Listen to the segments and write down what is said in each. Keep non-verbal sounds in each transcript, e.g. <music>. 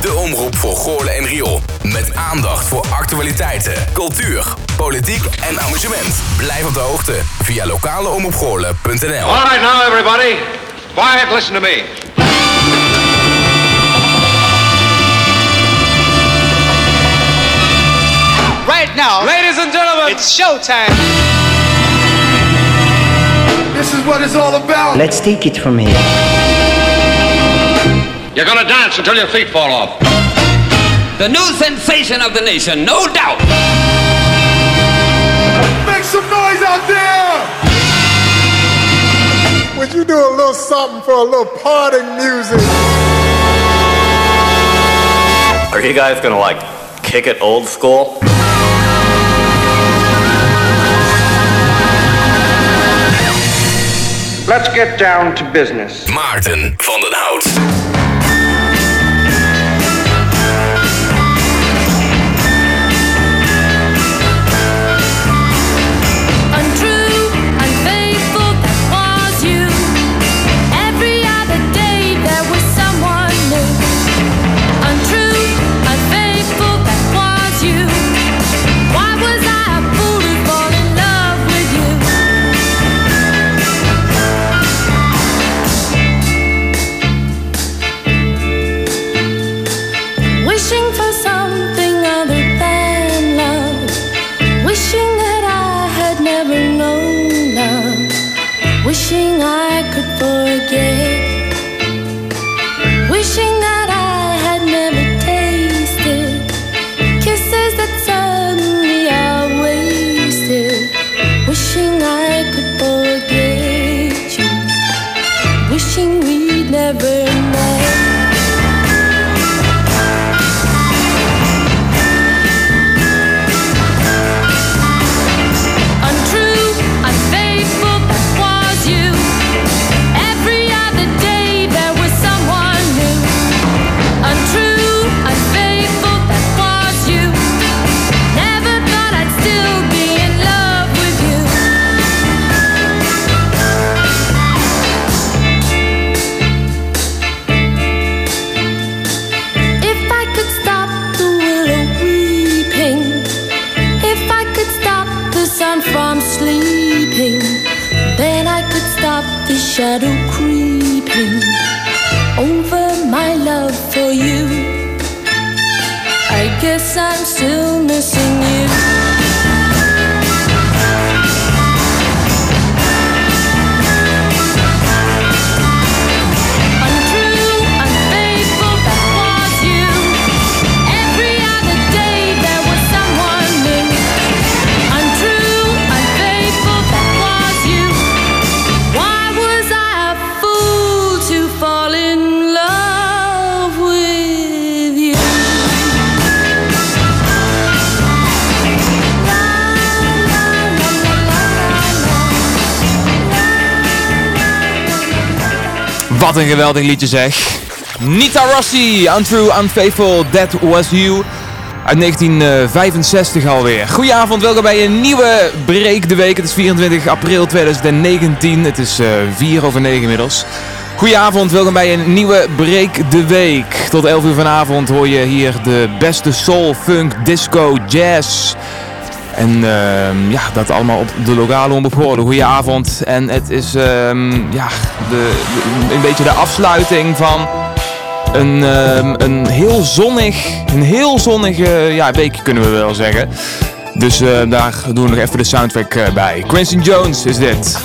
De omroep voor Goorlen en Riool. Met aandacht voor actualiteiten, cultuur, politiek en amusement. Blijf op de hoogte via lokaleomroepgoorlen.nl All right now, everybody. Quiet, listen to me. Right now, Ladies and gentlemen, it's showtime. This is what it's all about. Let's take it from here. You're gonna dance until your feet fall off. the new sensation of the nation, no doubt. Make some noise out there. Would you do a little something for a little party music? Are you guys gonna like kick it old school? Let's get down to business. Maarten van den Hout. Wat een geweldig liedje zeg. Nita Rossi, Untrue, Unfaithful, That Was You. Uit 1965 alweer. Goedenavond, welkom bij een nieuwe Break de Week. Het is 24 april 2019. Het is eh 4 over 9 inmiddels. Goedenavond, welkom bij een nieuwe Break de Week. Tot 11 uur vanavond hoor je hier de beste soul, funk, disco, jazz... En ehm, ja, dat allemaal op de lokale omroep. Goedenavond. En het is ehm, ja, de- een beetje de afsluiting van een, ehm, een heel zonnig, een heel zonnige ja, week kunnen we wel zeggen. Dus eh, daar doen we nog even de soundtrack eh, bij. Quincy Jones is dit.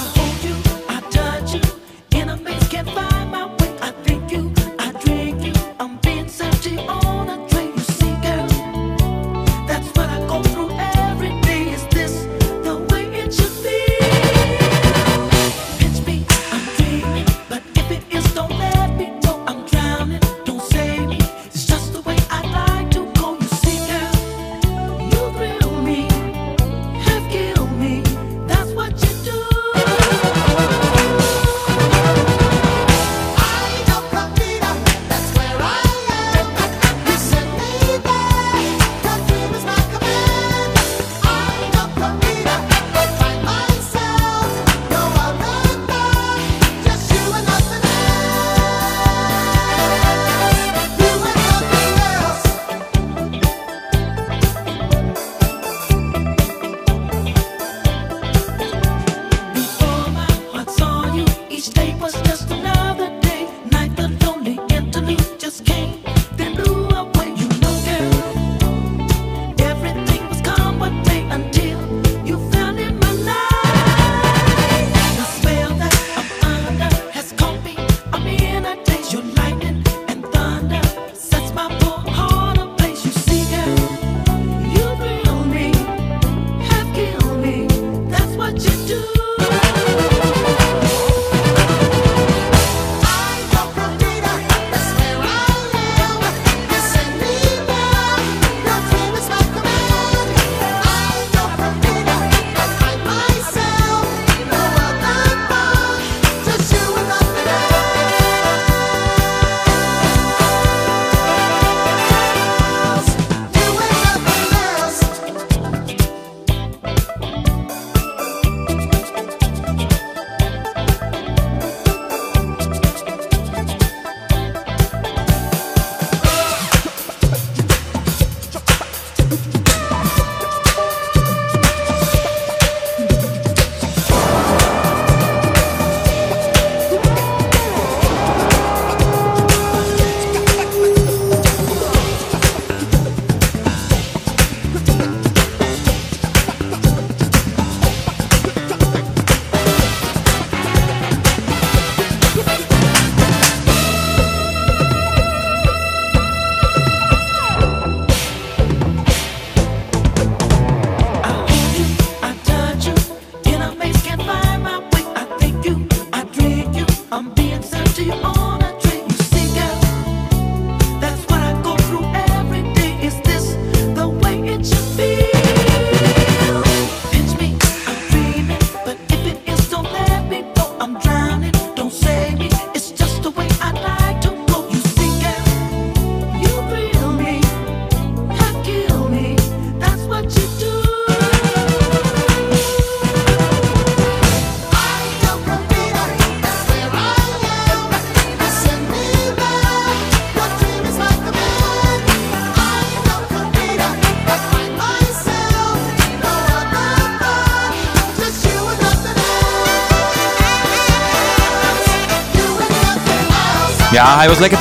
Ja, hij was lekker,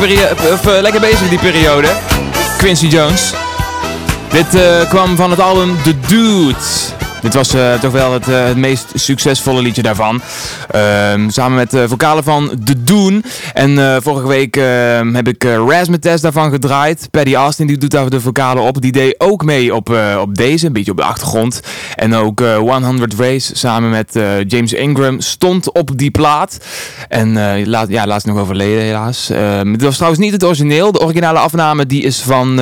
of, eh, lekker bezig die periode. Quincy Jones. Dit eh, kwam van het album The Dude. Dit was eh, toch wel het, eh, het meest succesvolle liedje daarvan. Ehm, samen met de vocalen van The Doon. En eh, vorige week ehm, heb ik uh, Razzmatazz daarvan gedraaid. Paddy Austin die doet daar de vocalen op. Die deed ook mee op, eh, op deze, een beetje op de achtergrond. En ook eh, 100 Race samen met eh, James Ingram stond op die plaat. En eh, laat, ja, laatst nog overleden helaas. Ehm, het was trouwens niet het origineel. De originale afname die is van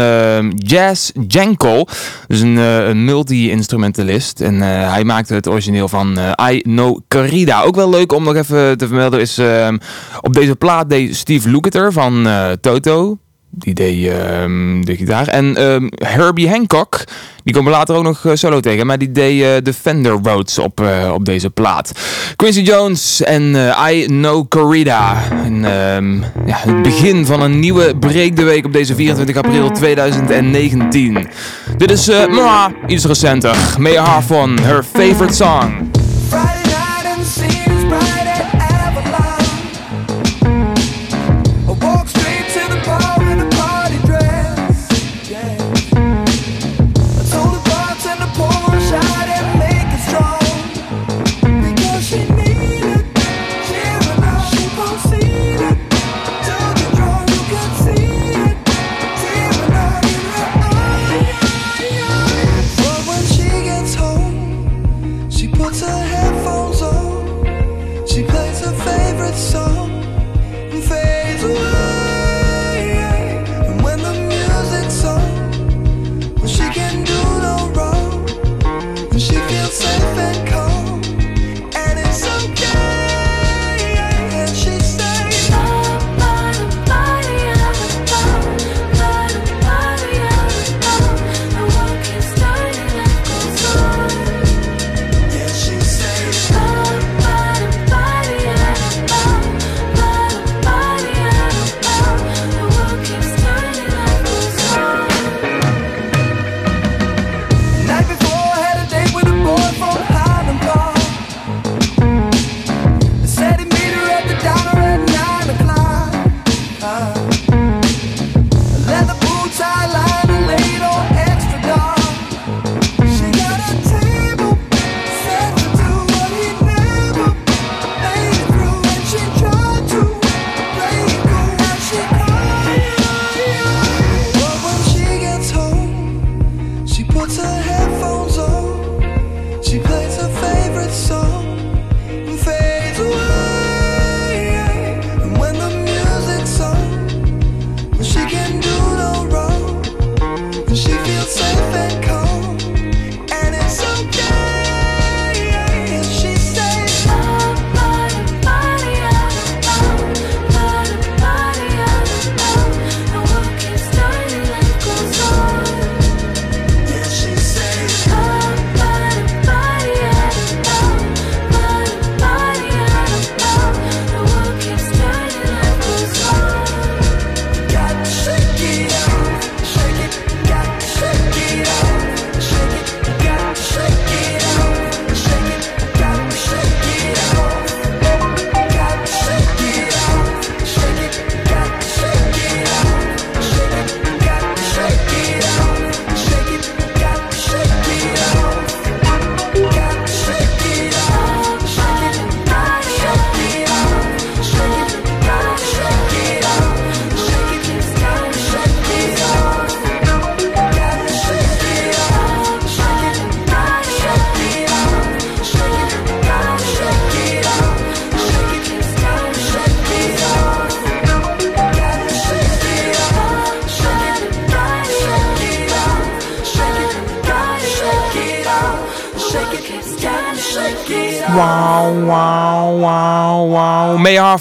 Jazz Jankel. Dus een, eh, een multi-instrumentalist. En eh, hij maakte het origineel van eh, I Know Corrida. Ook wel leuk om nog even te vermelden is... ehm, op deze plaat deed Steve Lukather van eh, Toto. Die deed ehm, de gitaar. En ehm, Herbie Hancock, die komen later ook nog eh, solo tegen. Maar die deed eh, de Fender Rhodes op, eh, op deze plaat. Quincy Jones en I Know Corrida. En ehm, ja, het begin van een nieuwe Break de Week op deze 24 april 2019. Dit is Moa, iets recenter. May Har van her favorite song. Friday night and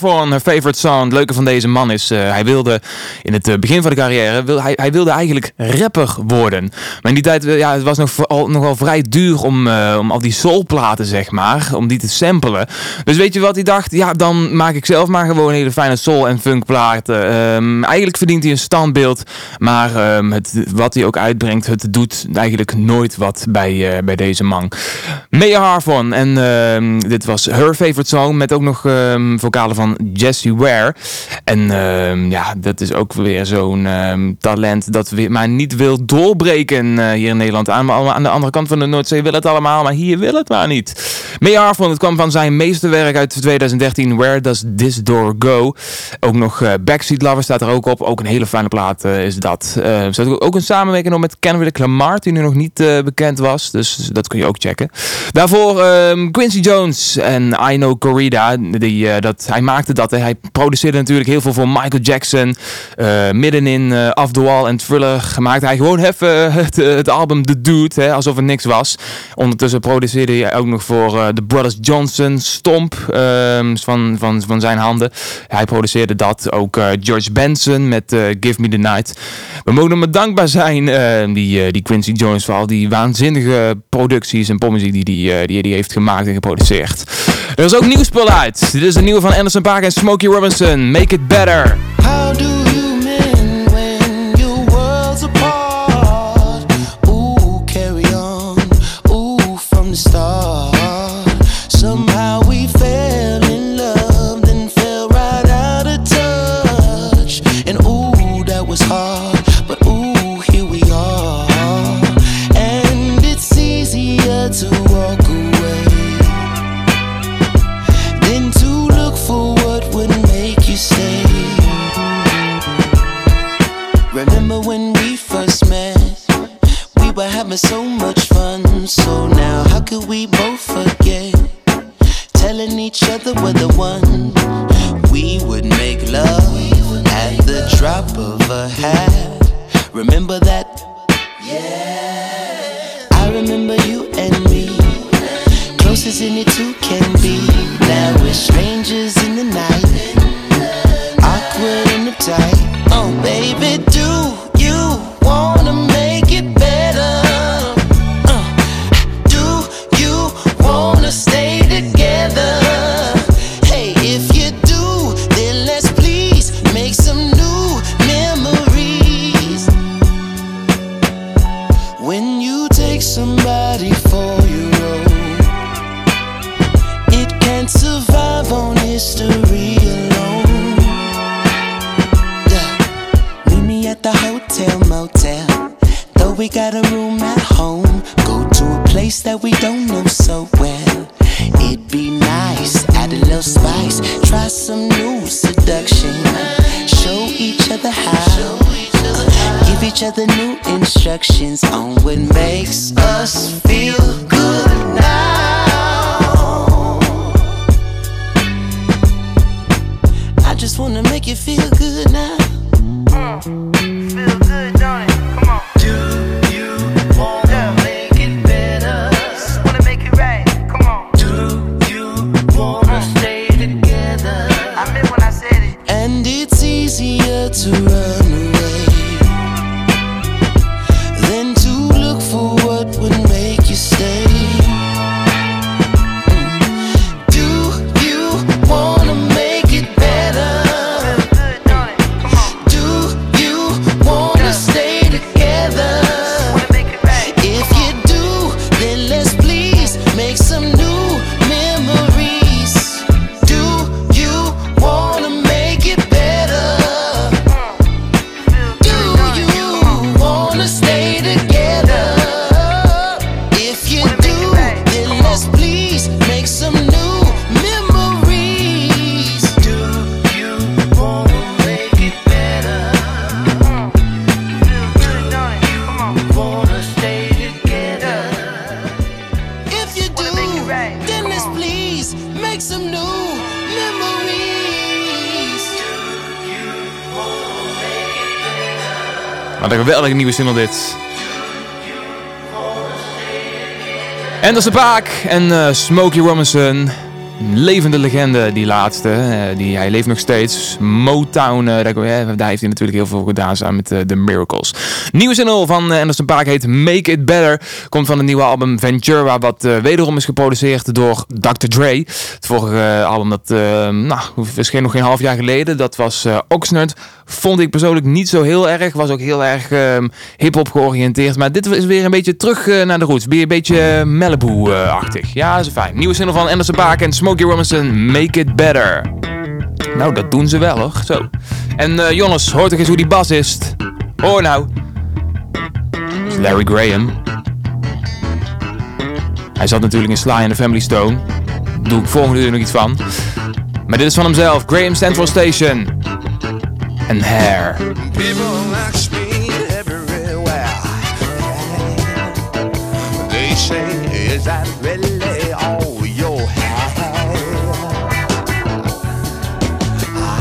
May Harford, her favorite song. Het leuke van deze man is, eh, hij wilde in het eh, begin van de carrière, wil, hij, hij wilde eigenlijk rapper worden. Maar in die tijd, eh, ja, het was nog nogal vrij duur om, eh, om al die soulplaten, zeg maar, om die te samplen. Dus weet je wat hij dacht? Ja, dan maak ik zelf maar gewoon hele fijne soul- en funkplaten. Ehm, eigenlijk verdient hij een standbeeld, maar ehm, het, wat hij ook uitbrengt, het doet eigenlijk nooit wat bij, eh, bij deze man. Maya Harfon en ehm, dit was her favorite song met ook nog vocalen van Jessie Ware. En ja, dat is ook weer zo'n talent dat weer maar niet wil doorbreken eh, hier in Nederland. Aan, aan de andere kant van de Noordzee wil het allemaal, maar hier wil het maar niet. Maya Harfon, het kwam van zijn meesterwerk uit 2013, Where Does This Door Go? Ook nog eh, Backseat Lover staat er ook op. Ook een hele fijne plaat eh, is dat. Er staat ook een samenwerking nog met Kendrick Lamar, die nu nog niet bekend was. Dus dat kun je ook checken. Daarvoor ehm, Quincy Jones en I Know Corrida. Die, dat, hij maakte dat. hè. Hij produceerde natuurlijk heel veel voor Michael Jackson. Eh, middenin Off the Wall en Thriller maakte hij gewoon even het, het album The Dude. Hè, alsof het niks was. Ondertussen produceerde hij ook nog voor eh, The Brothers Johnson. Stomp ehm, van, van, van zijn handen. Hij produceerde dat. Ook eh, George Benson met eh, Give Me The Night. We mogen hem dankbaar zijn, eh, die, eh, die Quincy Jones, voor al die waanzinnige producties en popmuziek die die, eh, die, die heeft gemaakt en geproduceerd. Er is ook nieuw spul uit. Dit is de nieuwe van Anderson Paak en Smokey Robinson. Make It Better. So now, how could we both forget? Telling each other we're the one. We would make love at the drop of a hat. Remember that? Yeah. I remember you and me. Closest any two can be. Now we're strangers in the night. Awkward and uptight. Oh, baby, do you wanna single dit. Anderson Paak en eh, Smokey Robinson. levende legende, die laatste. eh, die, hij leeft nog steeds. Motown, eh, daar, heeft hij natuurlijk heel veel gedaan samen met The Miracles. Nieuwe single van Anderson Paak heet Make It Better. Komt van het nieuwe album Ventura, wat wederom is geproduceerd door Dr. Dre. Het vorige album dat nou, verscheen nog geen half jaar geleden. Dat was Oxnard. Vond ik persoonlijk niet zo heel erg. Was ook heel erg ehm, hip-hop georiënteerd. Maar dit is weer een beetje terug eh, naar de roots. Weer een beetje eh, Malibu-achtig. Ja, dat is fijn. Nieuwe single van Anderson Paak en Smokey Robinson, Make It Better. Nou, dat doen ze wel hoor. Zo. En eh Jonas, hoort toch eens hoe die bas is? Hoor nou. Larry Graham. Hij zat natuurlijk in Sly and the Family Stone. Daar doe ik volgende uur nog iets van. Maar dit is van hemzelf. Graham Central Station. En Hair. People ask me everywhere. They say, is that really all you have?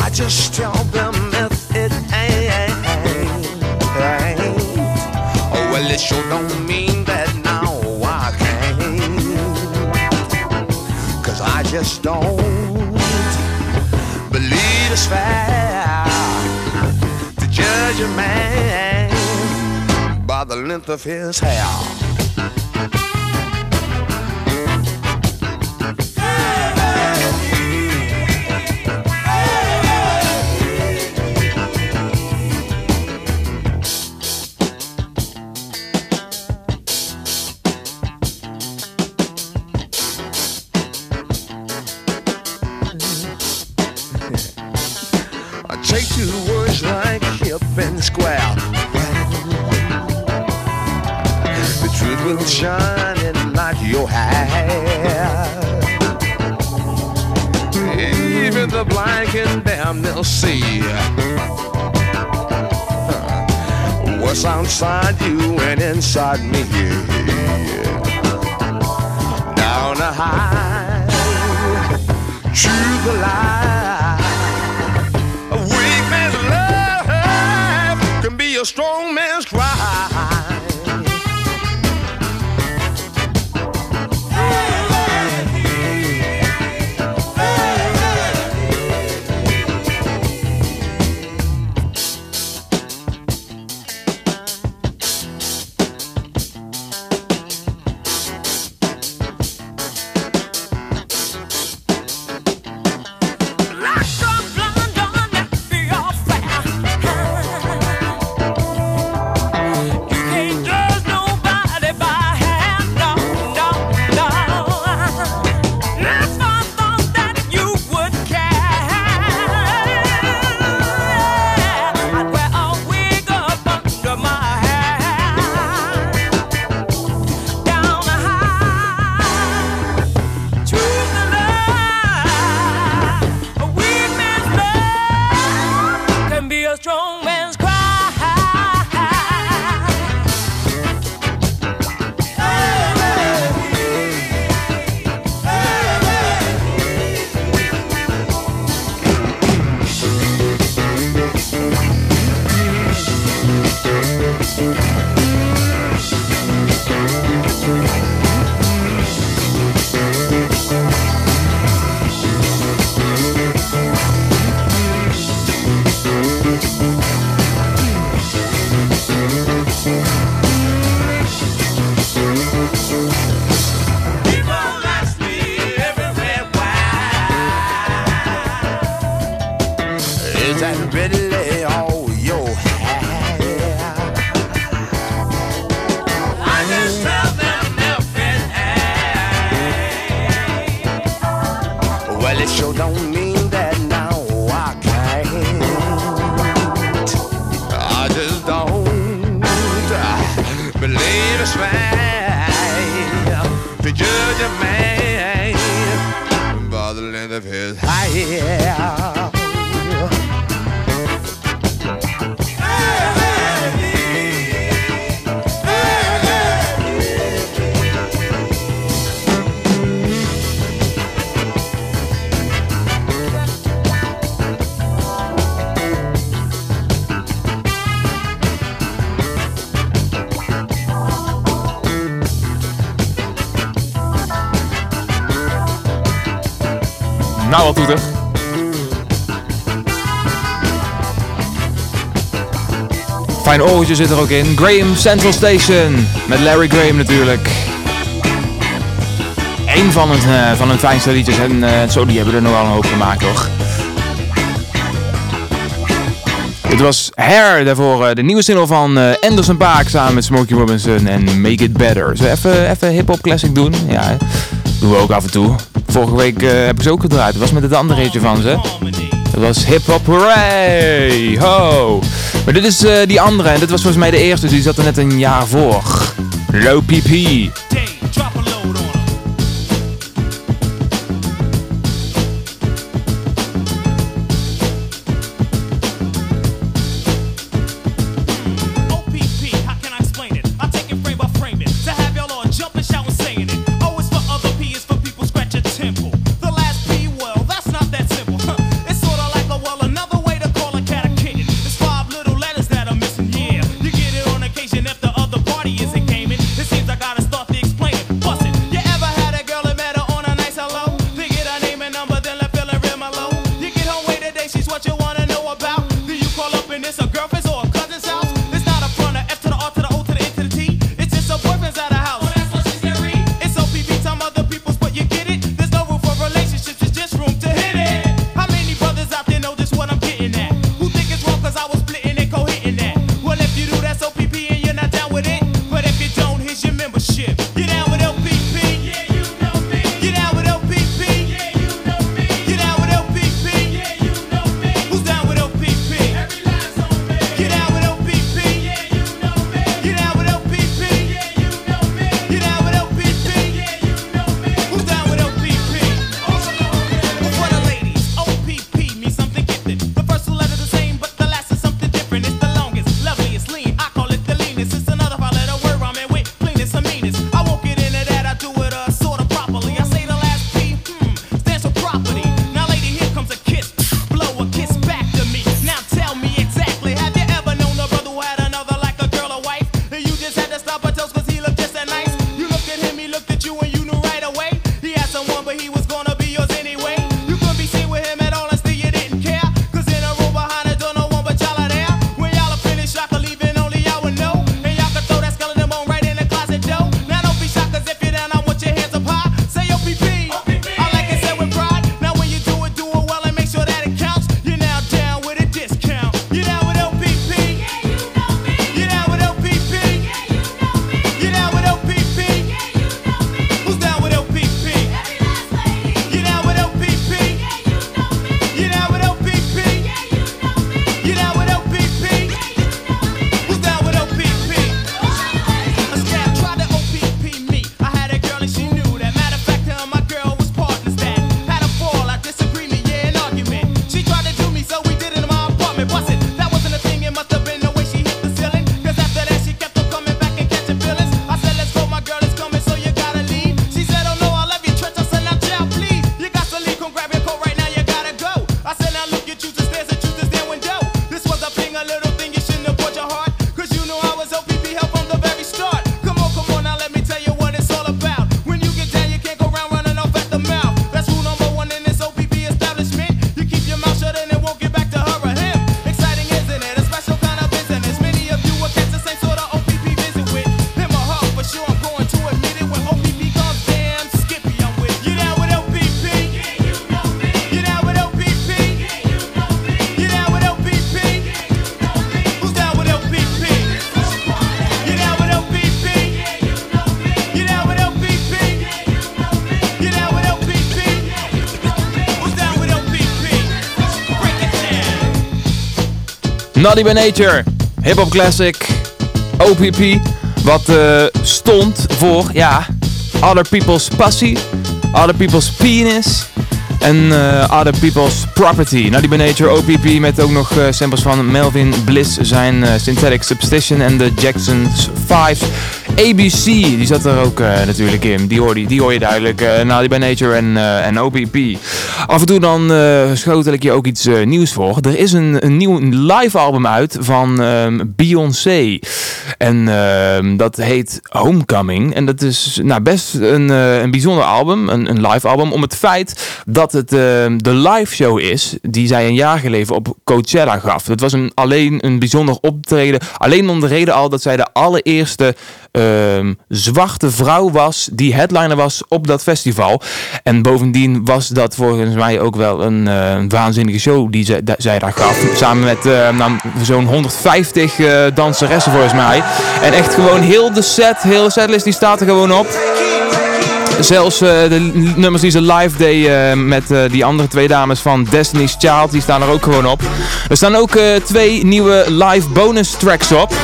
I just tell them if it ain't, oh, well, it sure don't mean that now I can't. Cause I just don't believe it's fair a man by the length of his hair. Zit er ook in. Graham Central Station. Met Larry Graham natuurlijk. Eén van, het, eh, van hun fijnste liedjes. En eh, zo, die hebben er nogal een hoop gemaakt, toch? Het was Hair, daarvoor eh, de nieuwe single van Anderson Paak samen met Smokey Robinson en Make It Better. Zo even, even hip-hop classic doen? Ja, doen we ook af en toe. Vorige week heb ik ze ook gedraaid. Dat was met het andere eentje van ze. Dat was Hip Hop Hooray! Ho! Maar dit is eh, die andere en dit was volgens mij de eerste. dus Die zat er net een jaar voor. Low PP. Naughty by Nature, Hip Hop Classic, OPP. Wat eh, stond voor, ja, Other People's Passie, Other People's Penis en eh, Other People's Property. Naughty by Nature, OPP met ook nog eh, samples van Melvin Bliss, zijn Synthetic Substitution en de Jackson's 5. ABC, die zat er ook eh, natuurlijk in. Die hoor, je, die hoor je duidelijk. eh Naughty by Nature en, eh, en OPP. Af en toe dan schotel ik je ook iets nieuws voor. Er is een, een nieuw live album uit van ehm, Beyoncé. En ehm, dat heet Homecoming. En dat is nou, best een, een bijzonder album, een, een live album. Om het feit dat het ehm, de live show is die zij een jaar geleden op Coachella gaf. Het was een, alleen een bijzonder optreden. Alleen om de reden al dat zij de allereerste ehm, zwarte vrouw was die headliner was op dat festival. En bovendien was dat volgens mij ook wel een eh, waanzinnige show die zij, zij daar gaf. Samen met eh, nou, zo'n 150 eh, danseressen volgens mij. En echt gewoon heel de set, heel de setlist die staat er gewoon op. Zelfs de nummers die ze live deed met die andere twee dames van Destiny's Child, die staan er ook gewoon op. Er staan ook twee nieuwe live bonus tracks op.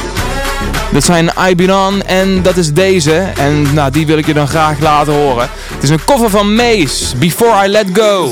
Dat zijn I Been On en dat is deze. En nou, die wil ik je dan graag laten horen. Het is een cover van Mace, Before I Let Go.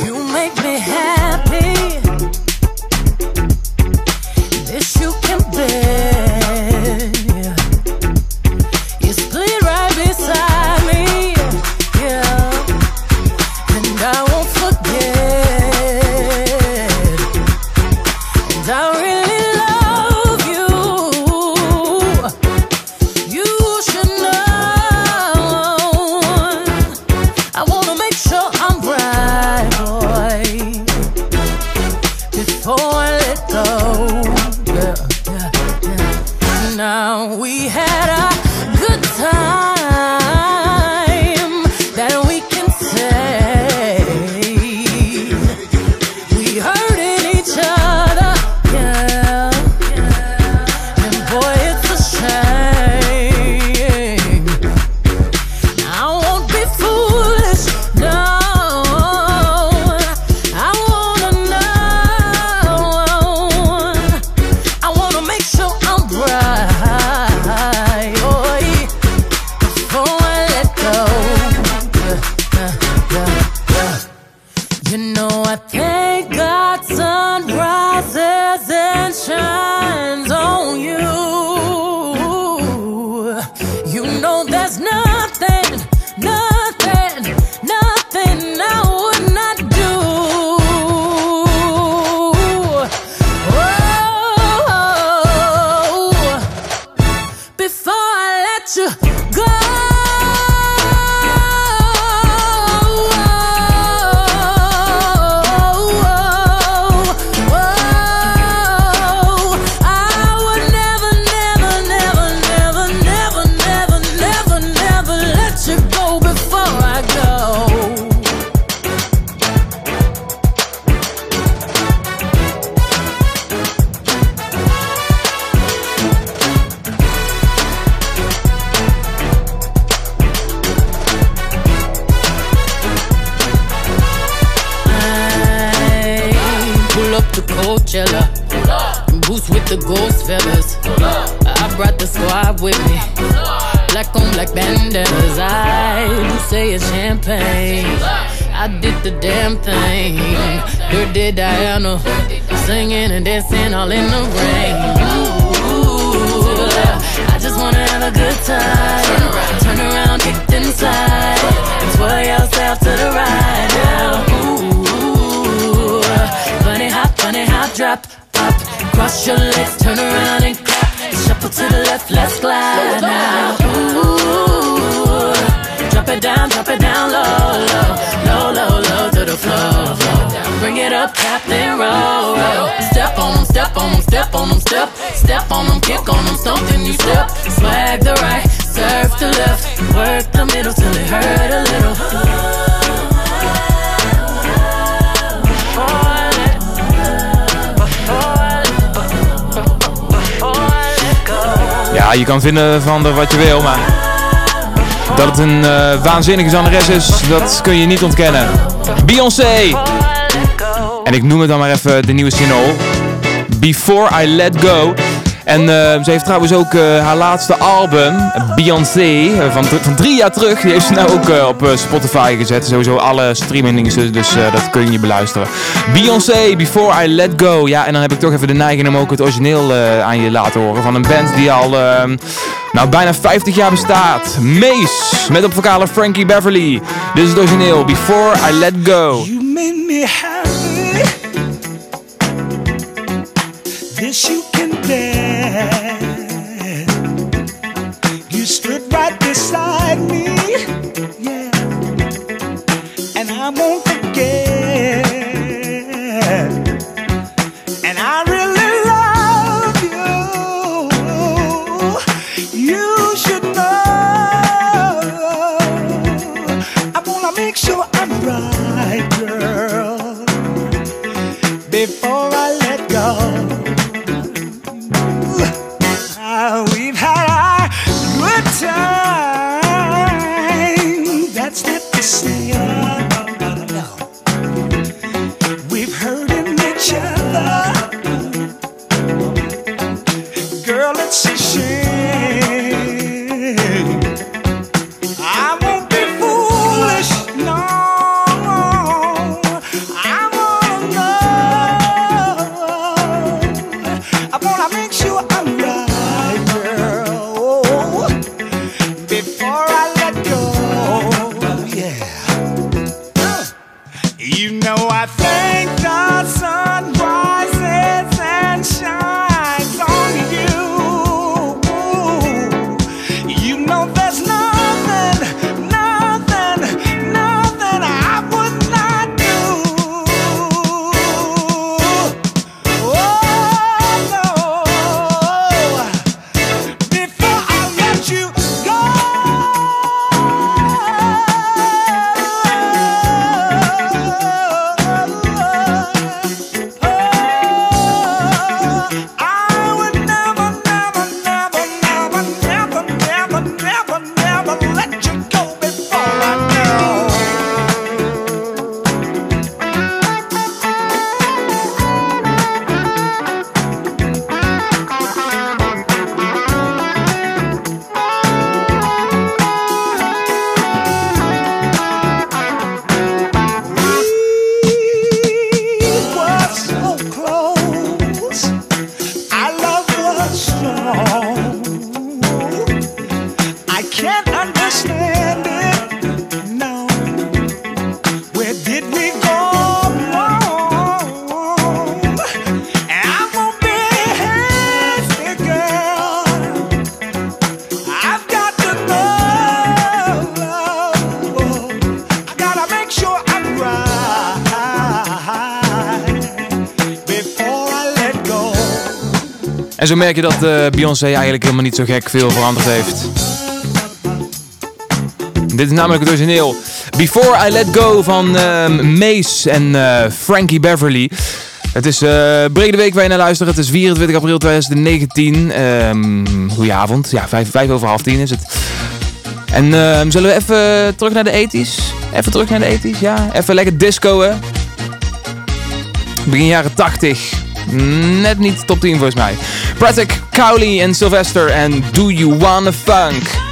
I you say it's champagne. I did the damn thing. Dirty Diana. Singing and dancing all in the rain. Ooh, I just wanna have a good time. Turn around, kick inside. And twirl yourself to the right now. Ooh, bunny hop, bunny hop, drop, pop. Cross your legs, turn around and clap. Shuffle to the left, let's glide now. Up, tap then roll, roll. Step on them, step on them, step on them, step, step on them, kick on them, something you step. Swag the right, serve the left, work the middle till it hurt a little. Ja, je kan vinden van er wat je wil, maar dat het een eh, waanzinnige zangeres is, dat kun je niet ontkennen. Beyoncé! En ik noem het dan maar even de nieuwe single. Before I Let Go. En eh, ze heeft trouwens ook eh, haar laatste album, Beyoncé, eh, van, drie jaar terug, die heeft ze nou ook op Spotify gezet. Sowieso alle streaming dus, dat kun je beluisteren. Beyoncé, Before I Let Go. Ja, en dan heb ik toch even de neiging om ook het origineel aan je laten horen. Van een band die al ehm, nou, bijna 50 jaar bestaat. Mace, met op vocale Frankie Beverly. Dit is het origineel, Before I Let Go. You made me This you En zo merk je dat eh, Beyoncé eigenlijk helemaal niet zo gek veel veranderd heeft. Dit is namelijk het origineel. Before I Let Go van ehm, Mace en eh, Frankie Beverly. Het is eh brede week waar je naar luistert. Het is 24 april 2019. Ehm goedenavond. Ja, vijf, vijf over half tien is het. En ehm, zullen we even terug naar de 80s? Even terug naar de 80s, ja. Even lekker discoen. Begin jaren 80. Net niet top 10 volgens mij. Pratic, Cowley en Sylvester en Do You Wanna Funk?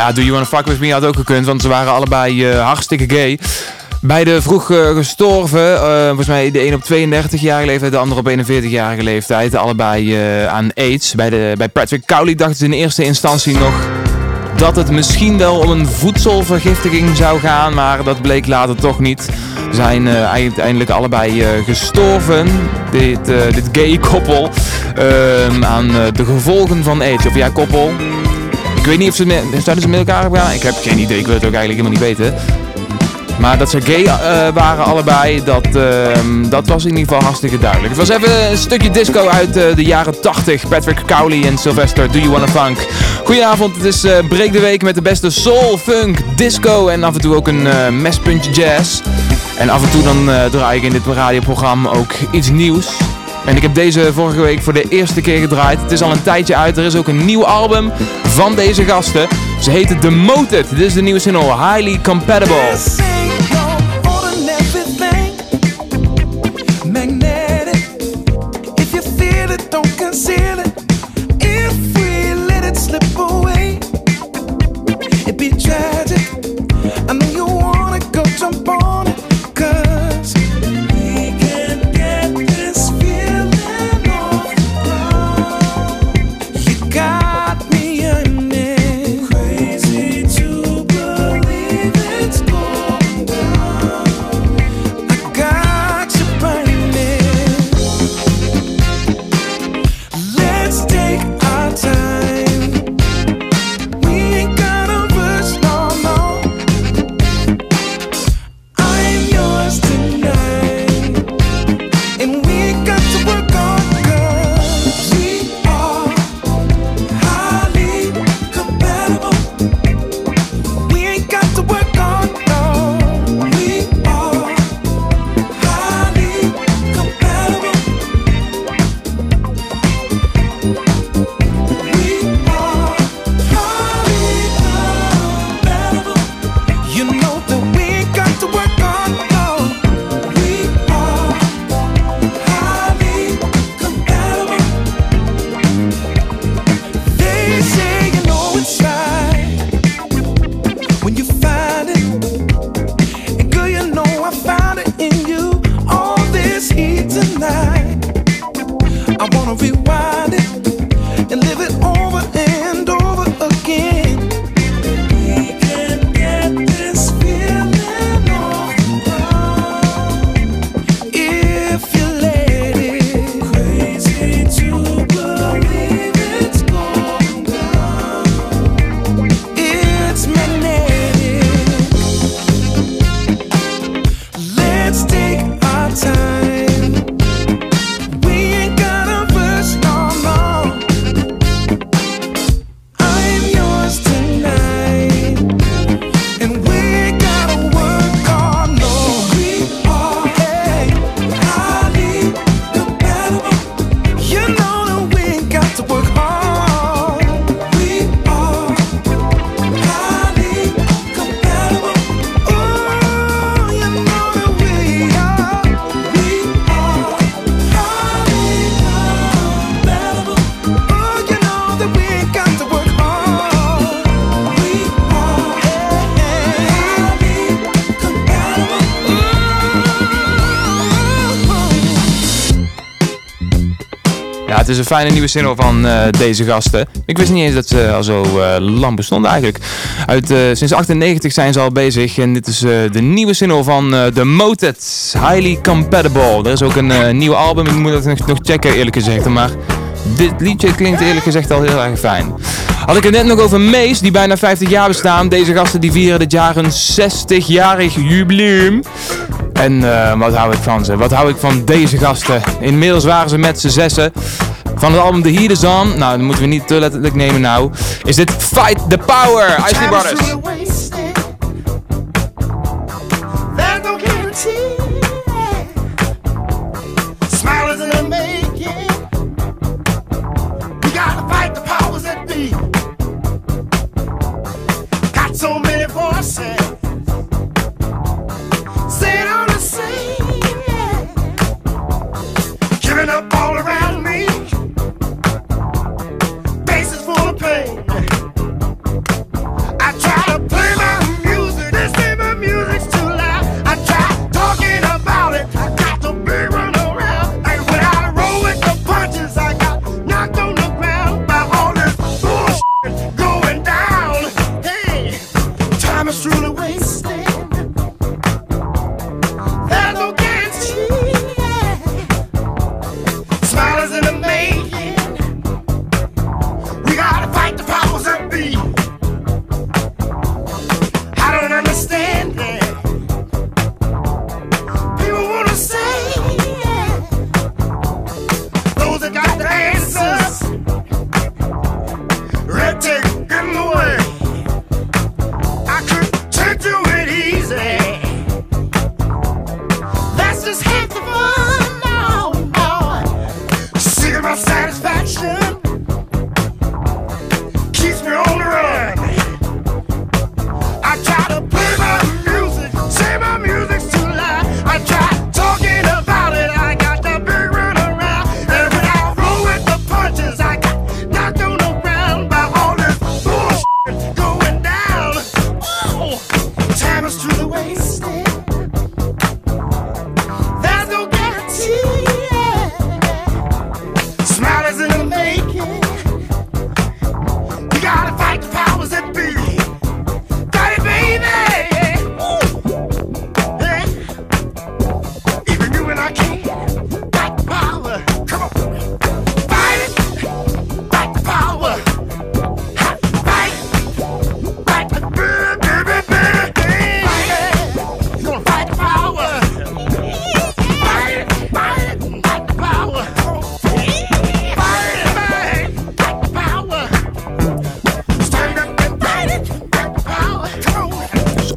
Ja, Do You Wanna Fuck With Me had ook gekund, want ze waren allebei eh, hartstikke gay. Beide vroeg eh, gestorven. Eh, volgens mij de een op 32-jarige leeftijd, de ander op 41-jarige leeftijd. Allebei aan AIDS. Bij, de, bij Patrick Cowley dachten ze in eerste instantie nog dat het misschien wel om een voedselvergiftiging zou gaan. Maar dat bleek later toch niet. Ze zijn uiteindelijk allebei gestorven. Dit, dit gay koppel. ehm, aan de gevolgen van AIDS. Of ja, koppel. Weet niet of ze, met, elkaar hebben gedaan. Ik heb geen idee. Ik wil het ook eigenlijk helemaal niet weten. Maar dat ze gay eh, waren allebei, dat, ehm, dat was in ieder geval hartstikke duidelijk. Het was even een stukje disco uit eh, de jaren 80. Patrick Cowley en Sylvester, Do You Wanna Funk. Goedenavond, het is eh Break de Week met de beste soul, funk, disco en af en toe ook een mespuntje jazz. En af en toe dan draai ik in dit radioprogramma ook iets nieuws. En ik heb deze vorige week voor de eerste keer gedraaid. Het is al een tijdje uit. Er is ook een nieuw album van deze gasten. Ze heten Demoted. Dit is de nieuwe single Highly Compatible. Is een fijne nieuwe single van eh, deze gasten. Ik wist niet eens dat ze al zo eh, lang bestonden eigenlijk. Uit, eh, sinds 98 zijn ze al bezig en dit is eh, de nieuwe single van eh The Moted, Highly Compatible. Er is ook een eh, nieuw album, ik moet dat nog, checken eerlijk gezegd, maar dit liedje klinkt eerlijk gezegd al heel erg fijn. Had ik het net nog over Mees, die bijna 50 jaar bestaan. Deze gasten die vieren dit jaar een 60-jarig jubileum. En eh, wat hou ik van ze? Wat hou ik van deze gasten? Inmiddels waren ze met z'n zessen. Van het album The Heat Is On, nou dat moeten we niet te letterlijk nemen nou, is dit Fight the Power, Isley Brothers. There's no guarantee.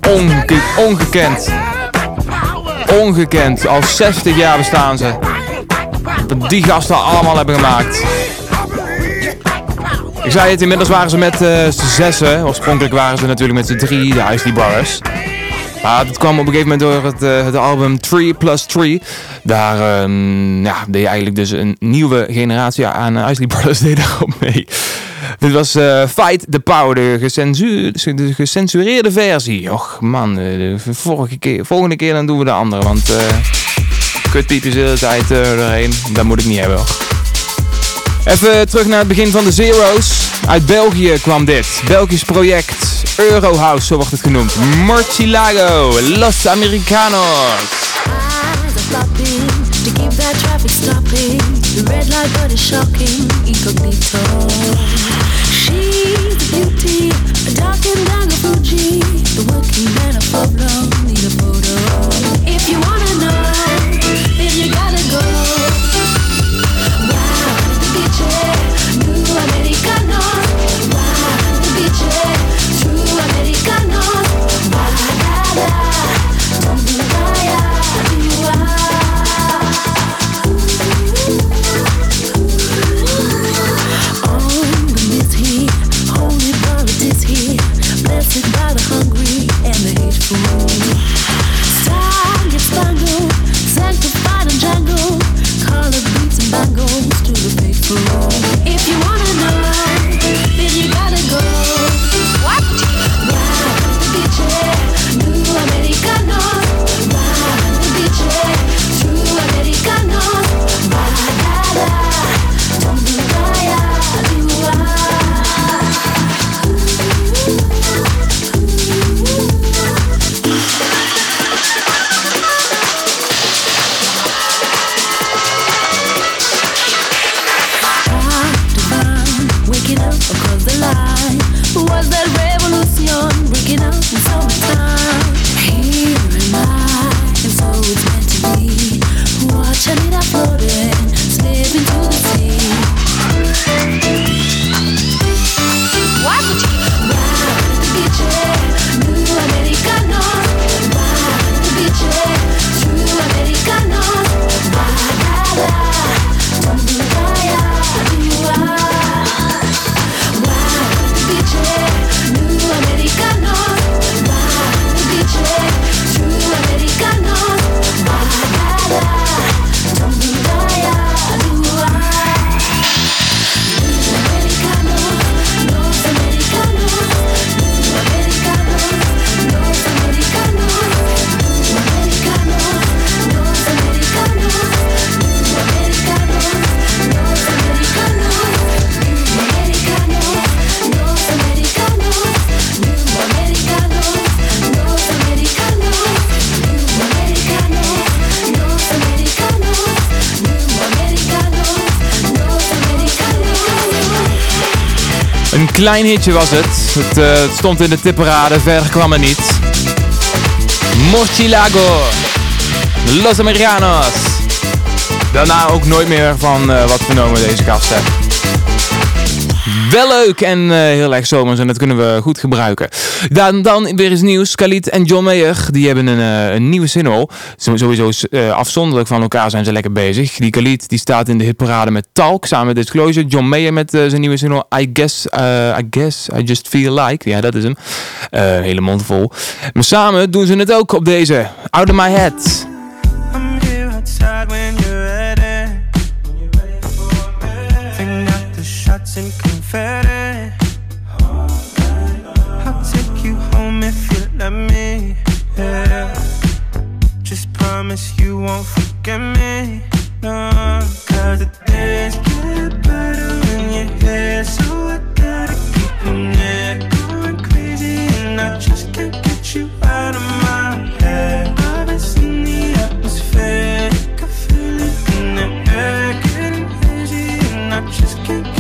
Onge ongekend. Ongekend. Al 60 jaar bestaan ze. Wat die gasten allemaal hebben gemaakt. Ik zei het, inmiddels waren ze met eh z'n zessen. Oorspronkelijk waren ze natuurlijk met z'n drie, de Isley Brothers. Maar het kwam op een gegeven moment door het, eh, het album 3 plus 3. Daar ehm, deed eigenlijk dus een nieuwe generatie aan Isley Brothers <laughs> deed mee. Dit was eh, Fight the Power, de, gecensu- de gecensureerde versie. Och man, eh, de vorige keer, volgende keer dan doen we de andere. Want eh kutpiepjes de hele tijd doorheen. Dat moet ik niet hebben. Even terug naar het begin van de Zero's. Uit België kwam dit. Belgisch project. Eurohouse, zo wordt het genoemd. Morcilago, Los Americanos. She's the beauty, a dark and dagger Fuji. The working man of Pablo Een klein hitje was het. Het, eh, stond in de tipperade, verder kwam het niet. Morcilago. Los Americanos. Daarna ook nooit meer van eh, wat vernomen deze gasten. Wel leuk en eh, heel erg zomers en dat kunnen we goed gebruiken. Dan, dan weer eens nieuws. Khalid en John Mayer die hebben een, eh, een nieuwe single. Sowieso eh, afzonderlijk van elkaar zijn ze lekker bezig. Die Khalid die staat in de hitparade met Talk samen met Disclosure. John Mayer met zijn nieuwe single I Guess, I Guess I Just Feel Like. Ja, dat is hem. Hele mond vol. Maar samen doen ze het ook op deze. Out of My Head. Promise you won't forget me. No, cause the days get better when you're here. So I gotta keep you near. Going crazy and I just can't get you out of my head. I've the atmosphere. I in the air. Getting and I just can't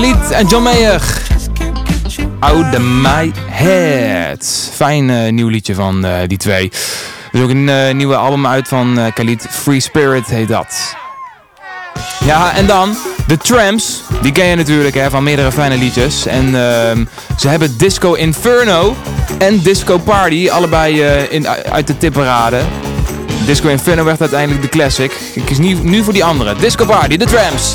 Khalid en John Mayer. Out my head. Fijn eh, nieuw liedje van eh, die twee. Er is ook een eh, nieuwe album uit van Khalid. Free Spirit heet dat. Ja, en dan de Tramps. Die ken je natuurlijk hè, van meerdere fijne liedjes. En ehm, ze hebben Disco Inferno en Disco Party. Allebei in, uit de tipparade. Disco Inferno werd uiteindelijk de classic. Ik kies nu voor die andere. Disco Party, de Tramps.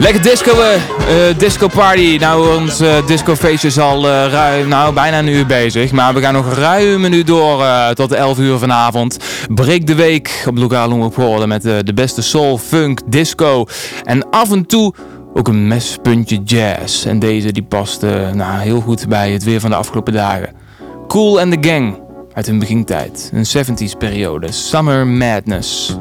Lekker disco, eh, eh, disco party. Nou, ons eh, discofeestje is al ruim, nou, bijna een uur bezig. Maar we gaan nog ruim een uur door tot 11 uur vanavond. Breek de week op lokale omroep met de beste soul, funk, disco. En af en toe ook een mespuntje jazz. En deze die past nou, heel goed bij het weer van de afgelopen dagen. Cool and the Gang uit hun begintijd. Een 70s periode. Summer Madness.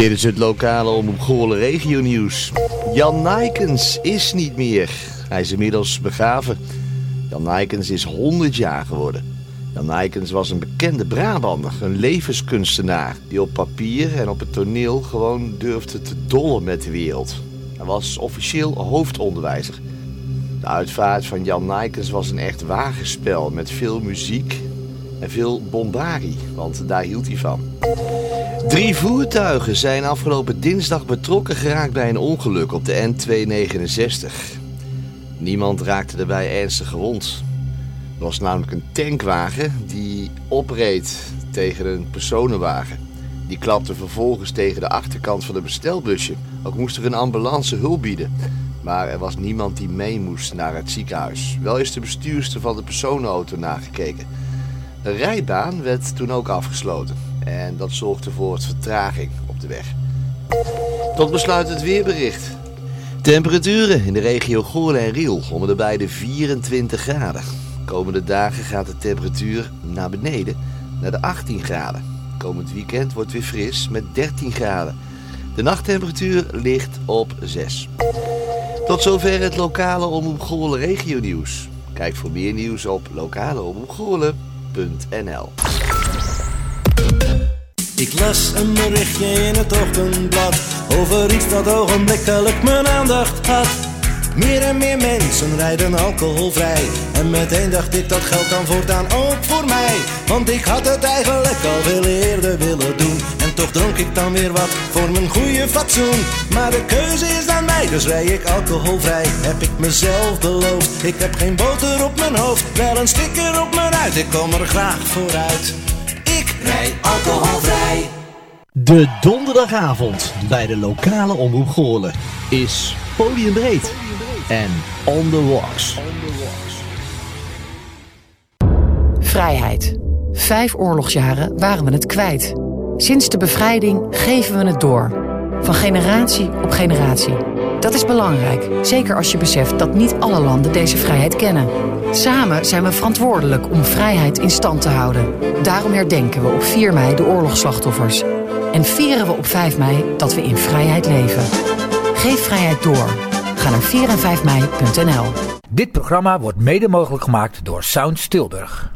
Dit is het lokale Omroep Goorlen regio nieuws. Jan Nijkens is niet meer. Hij is inmiddels begraven. Jan Nijkens is 100 jaar geworden. Jan Nijkens was een bekende Brabander, een levenskunstenaar... die op papier en op het toneel gewoon durfde te dollen met de wereld. Hij was officieel hoofdonderwijzer. De uitvaart van Jan Nijkens was een echt wagenspel met veel muziek en veel bombari, want daar hield hij van. Drie voertuigen zijn afgelopen dinsdag betrokken geraakt bij een ongeluk op de N269. Niemand raakte daarbij ernstig gewond. Er was namelijk een tankwagen die opreed tegen een personenwagen. Die klapte vervolgens tegen de achterkant van een bestelbusje. Ook moest er een ambulance hulp bieden. Maar er was niemand die mee moest naar het ziekenhuis. Wel is de bestuurster van de personenauto nagekeken. De rijbaan werd toen ook afgesloten. En dat zorgde voor vertraging op de weg. Tot besluit het weerbericht. Temperaturen in de regio Goorlen en Riel onder de beide 24 graden. Komende dagen gaat de temperatuur naar beneden, naar de 18 graden. Komend weekend wordt weer fris met 13 graden. De nachttemperatuur ligt op 6. Tot zover het lokale Omroep Goorlen regio nieuws. Kijk voor meer nieuws op Ik las een berichtje in het ochtendblad over iets dat ogenblikkelijk mijn aandacht had. Meer en meer mensen rijden alcoholvrij. En meteen dacht ik dat geldt dan voortaan ook voor mij. Want ik had het eigenlijk al veel eerder willen doen. En toch dronk ik dan weer wat voor mijn goede fatsoen. Maar de keuze is aan mij, dus rij ik alcoholvrij. Heb ik mezelf beloofd. Ik heb geen boter op mijn hoofd, wel een sticker op mijn ruit. Ik kom er graag vooruit. Ik rij alcoholvrij. De donderdagavond bij de lokale omroep Goorlen is podiumbreed en on the rocks. Vrijheid. Vijf oorlogsjaren waren we het kwijt. Sinds de bevrijding geven we het door. Van generatie op generatie. Dat is belangrijk, zeker als je beseft dat niet alle landen deze vrijheid kennen. Samen zijn we verantwoordelijk om vrijheid in stand te houden. Daarom herdenken we op 4 mei de oorlogsslachtoffers. En vieren we op 5 mei dat we in vrijheid leven. Geef vrijheid door. Ga naar 4 en 5 mei.nl. Dit programma wordt mede mogelijk gemaakt door Sound Tilburg.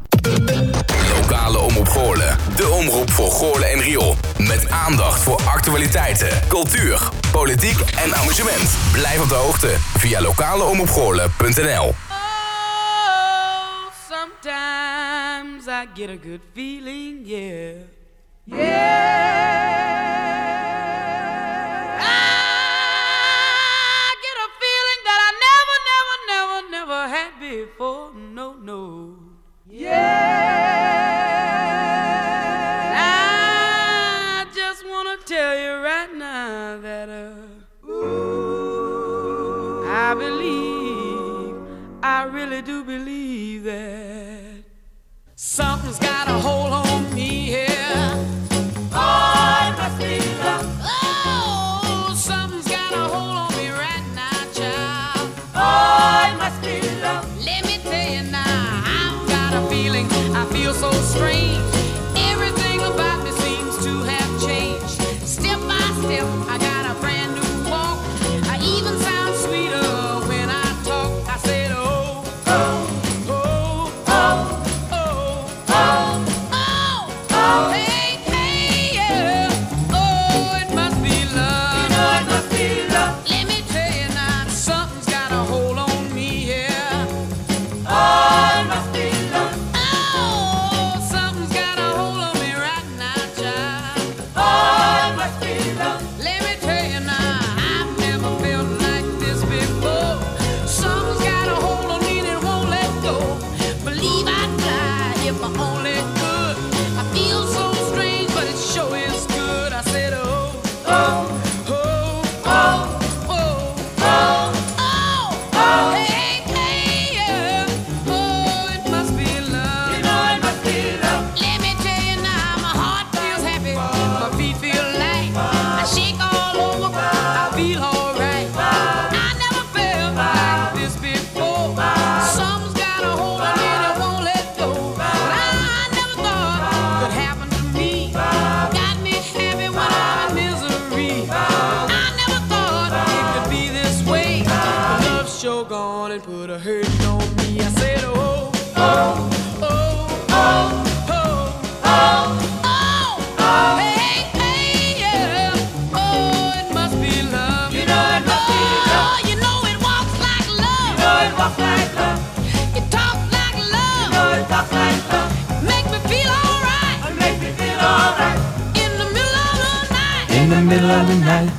Lokale omroep Goorlen. De omroep voor Goorlen en Riool. Met aandacht voor actualiteiten, cultuur, politiek en amusement. Blijf op de hoogte via lokaleomroepgoorlen.nl Sometimes I get a good feeling, yeah. Yeah. Before. No, no. Yeah. I just want to tell you right now that uh, I believe, I really do believe that something's got a hold on feel so strange.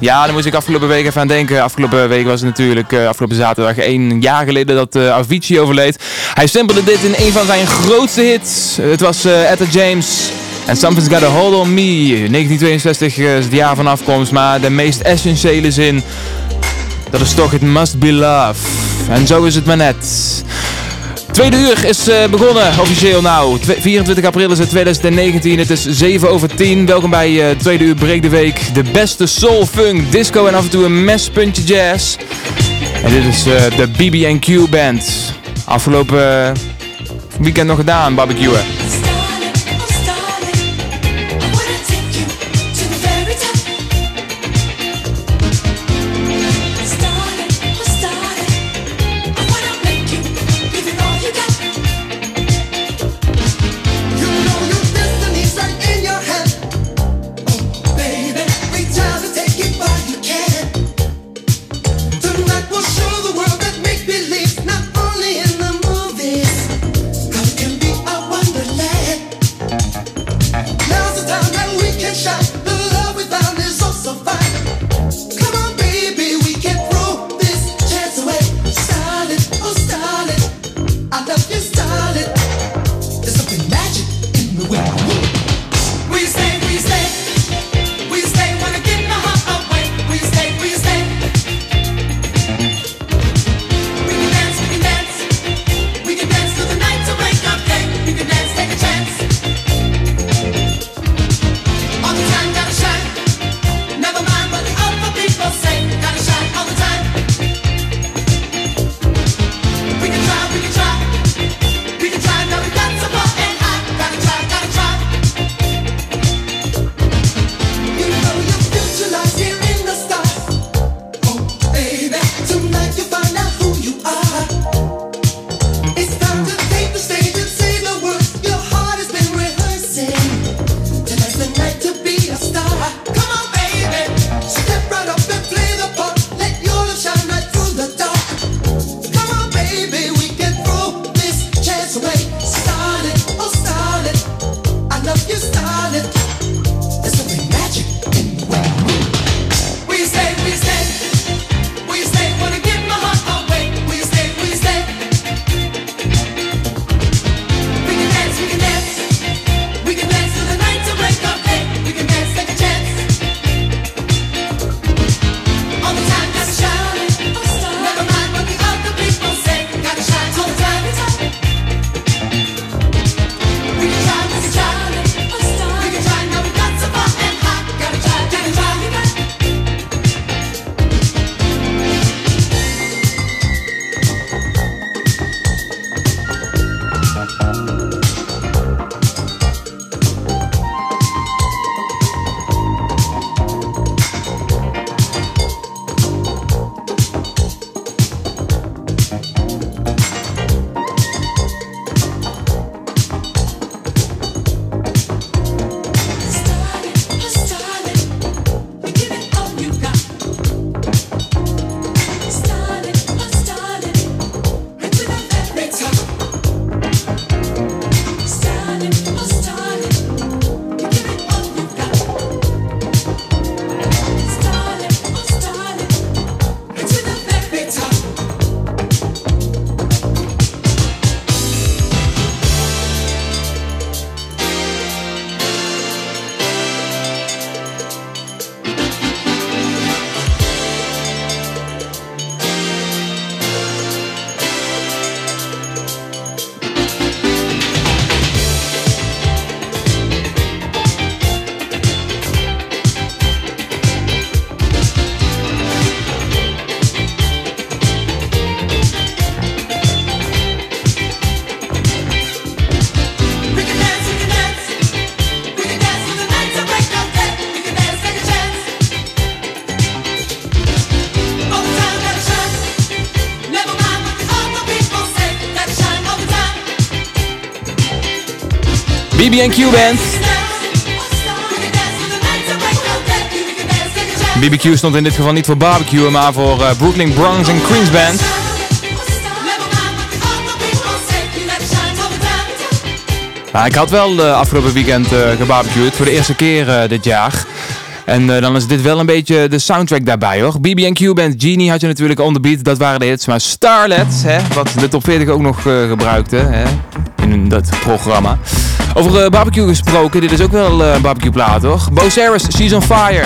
Ja, daar moest ik afgelopen week even aan denken. Afgelopen week was het natuurlijk, eh, afgelopen zaterdag, één jaar geleden dat eh, Avicii overleed. Hij stempelde dit in een van zijn grootste hits. Het was eh Etta James. En Something's Got a Hold on Me. 1962 is het jaar van afkomst, maar de meest essentiële zin, dat is toch It Must Be Love. En zo is het maar net. Tweede uur is eh, begonnen, officieel nou. Twe- 24 april is het 2019, het is 7 over 10. Welkom bij eh Tweede uur Breek de Week. De beste soul, funk, disco en af en toe een mespuntje jazz. En dit is eh, de BB&Q Band. Afgelopen weekend nog gedaan, barbecuen. BB&Q Band. BBQ stond in dit geval niet voor barbecue, maar voor eh, Brooklyn Bronx en Queens Band. Ik had wel eh, afgelopen weekend gebarbecued voor de eerste keer dit jaar. En dan is dit wel een beetje de soundtrack daarbij hoor. BB&Q Band Genie had je natuurlijk on beat, dat waren de hits. Maar Starlet, hè, wat de top 40 ook nog eh, gebruikte hè, in dat programma. Over eh, barbecue gesproken, dit is ook wel eh, een barbecue plaat hoor. Bo Saris, She's on Fire.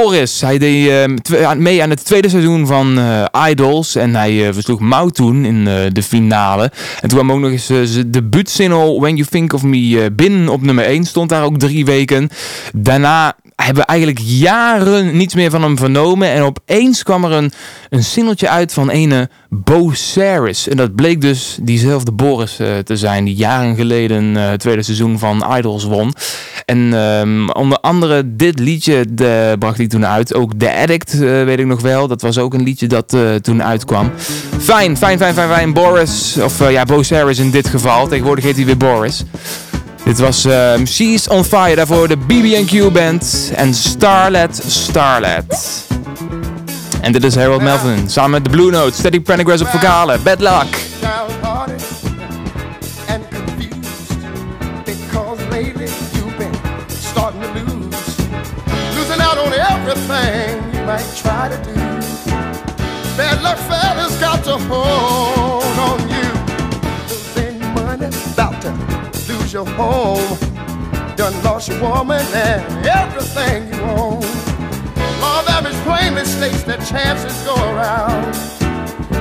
Hij deed eh, aan- mee aan het tweede seizoen van eh, Idols. En hij eh, versloeg Mouw toen in eh, de finale. En toen kwam ook nog eens zijn debuutsingle When You Think of Me binnen op nummer 1. Stond daar ook drie weken. Daarna hebben we eigenlijk jaren niets meer van hem vernomen. En opeens kwam er een, een singeltje uit van ene Bo Saris. En dat bleek dus diezelfde Boris te zijn. Die jaren geleden eh, het tweede seizoen van Idols won. En ehm, onder andere dit liedje de, bracht hij toen uit. Ook The Addict eh, weet ik nog wel. Dat was ook een liedje dat eh, toen uitkwam. Fijn, fijn, fijn, fijn, fijn. Boris, of eh, ja, Bo Saris in dit geval. Tegenwoordig heet hij weer Boris. Dit was ehm, She's on Fire, daarvoor de BB&Q Band en Starlet Starlet. En dit is Harold Melvin, samen met de Blue Notes, Steady Pendergrass op vocalen. Bad luck! Everything you might try to do. Bad luck, fella's got to hold on you. Losing money, about to lose your home. Done lost your woman and everything you own. Law of average plainly states that chances go around.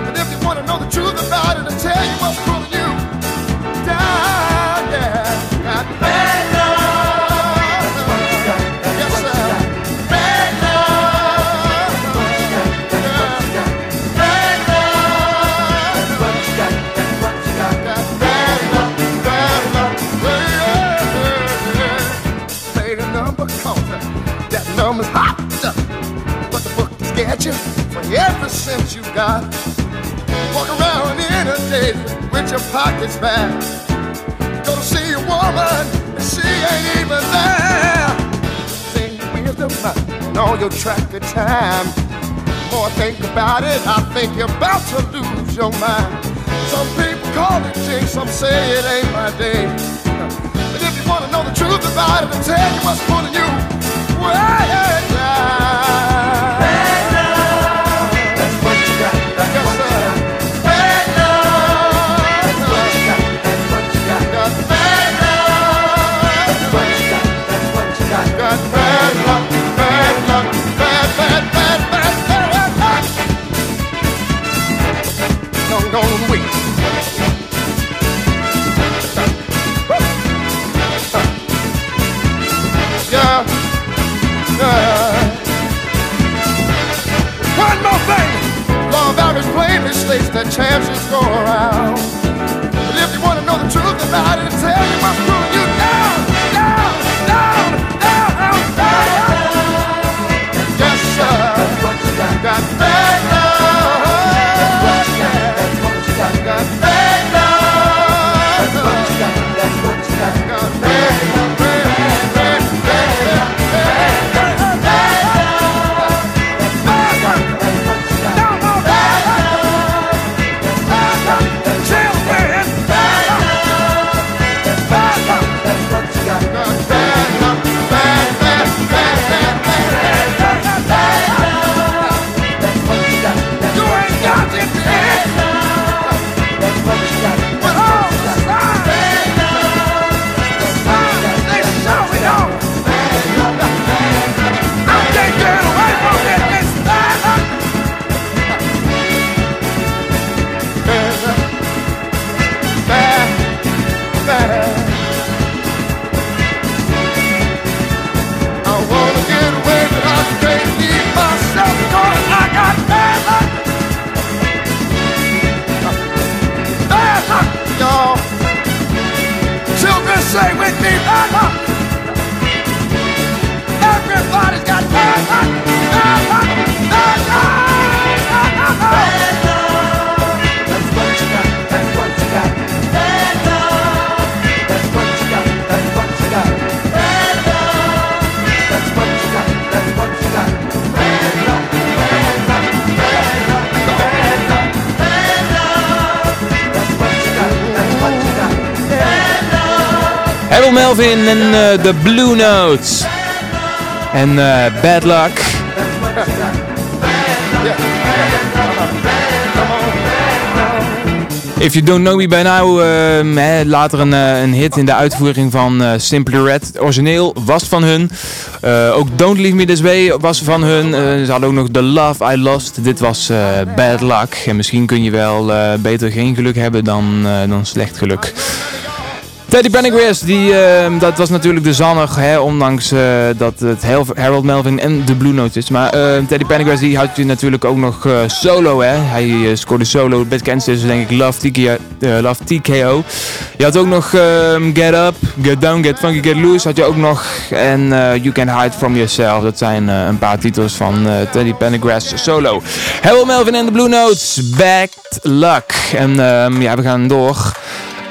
And if you want to know the truth about it, I'll tell you what's pulling you down, yeah. Well, yeah, yeah. Play the number, cause that number's hot. sense you got. Walk around in a day with your pockets back. Go to see a woman and she ain't even there. Say wisdom and all your track of time. More I think about it, I think you're about to lose your mind. Some people call it jinx, some say it ain't my day. But if you wanna know the truth about it, I'll tell you what's pulling you way states that chances go around. But if you want to know the truth about it, tell you what's pulling you down, down, down, down, down. Yes, sir. Got bad love. Harold Melvin en eh, de Blue Notes. En eh, Bad Luck. If You Don't Know Me By Now, ehm, later een, eh, een hit in de uitvoering van eh, Simply Red. Origineel was van hun. Eh, ook Don't Leave Me This Way was van hun. Eh, ze hadden ook nog The Love I Lost. Dit was eh, Bad Luck. En misschien kun je wel eh, beter geen geluk hebben dan, eh, dan slecht geluk. Teddy Pendergrass, die, ehm, dat was natuurlijk de zannig, hè, ondanks eh, dat het Harold Melvin en de Blue Notes is. Maar ehm, Teddy Pendergrass die je natuurlijk ook nog eh, solo, hè. Hij eh, scoorde solo, het bekendste is denk ik Love, Love TKO. Je had ook nog ehm, Get Up, Get Down, Get Funky, Get Loose had je ook nog. En You Can Hide From Yourself, dat zijn een paar titels van Teddy Pendergrass solo. Harold Melvin en de Blue Notes, Bad Luck. En ja, we gaan door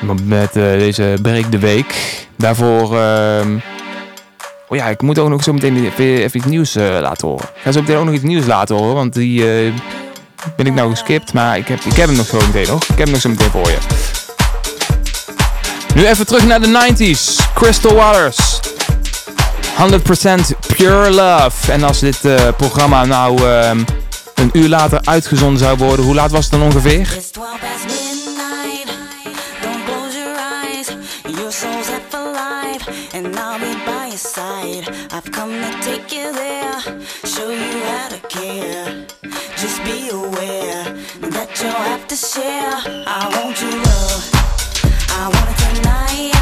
met eh, deze break de week. Daarvoor, ehm, oh ja, ik moet ook nog zo meteen even, even iets nieuws eh, laten horen. Ik ga zo meteen ook nog iets nieuws laten horen, want die eh, ben ik nou geskipt. Maar ik heb, ik heb hem nog zo meteen nog. Ik heb hem nog zo meteen voor je. Nu even terug naar de 90s. Crystal Waters. 100% Pure Love. En als dit programma nou ehm, een uur later uitgezonden zou worden, hoe laat was het dan ongeveer? And I'll be by your side. I've come to take you there, show you how to care. Just be aware that you'll have to share. I want your love. I want it tonight.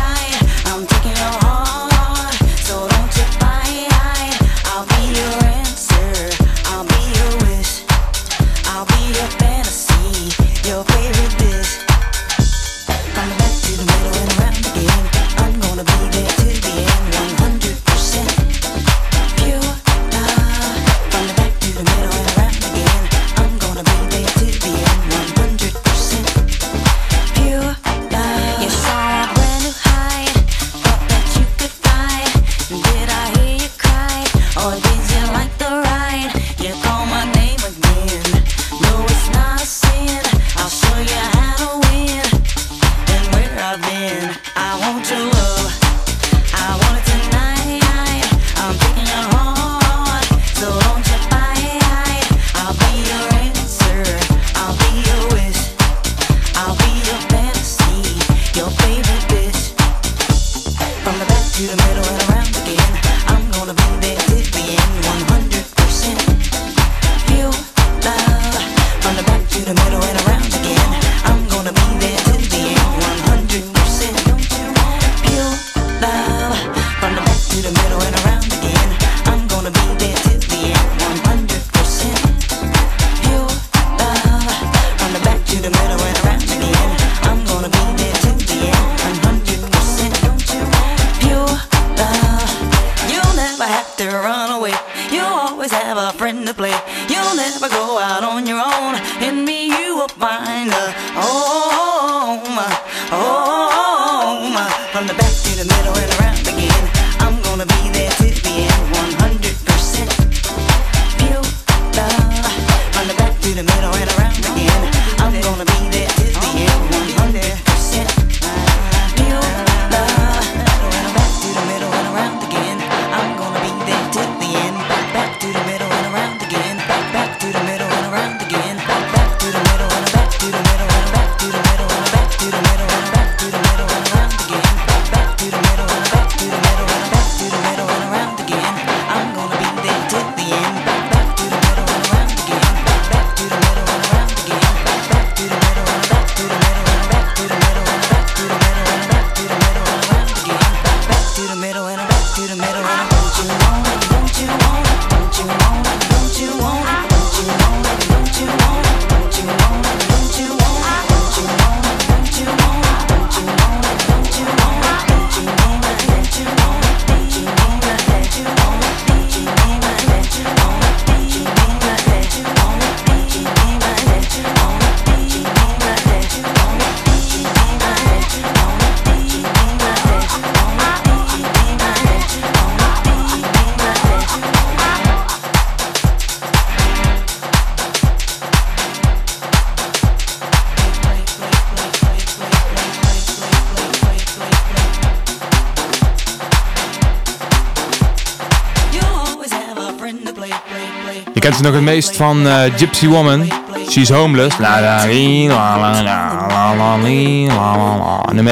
meest van eh, Gypsy Woman. She's Homeless. La la la la la la la la la la. In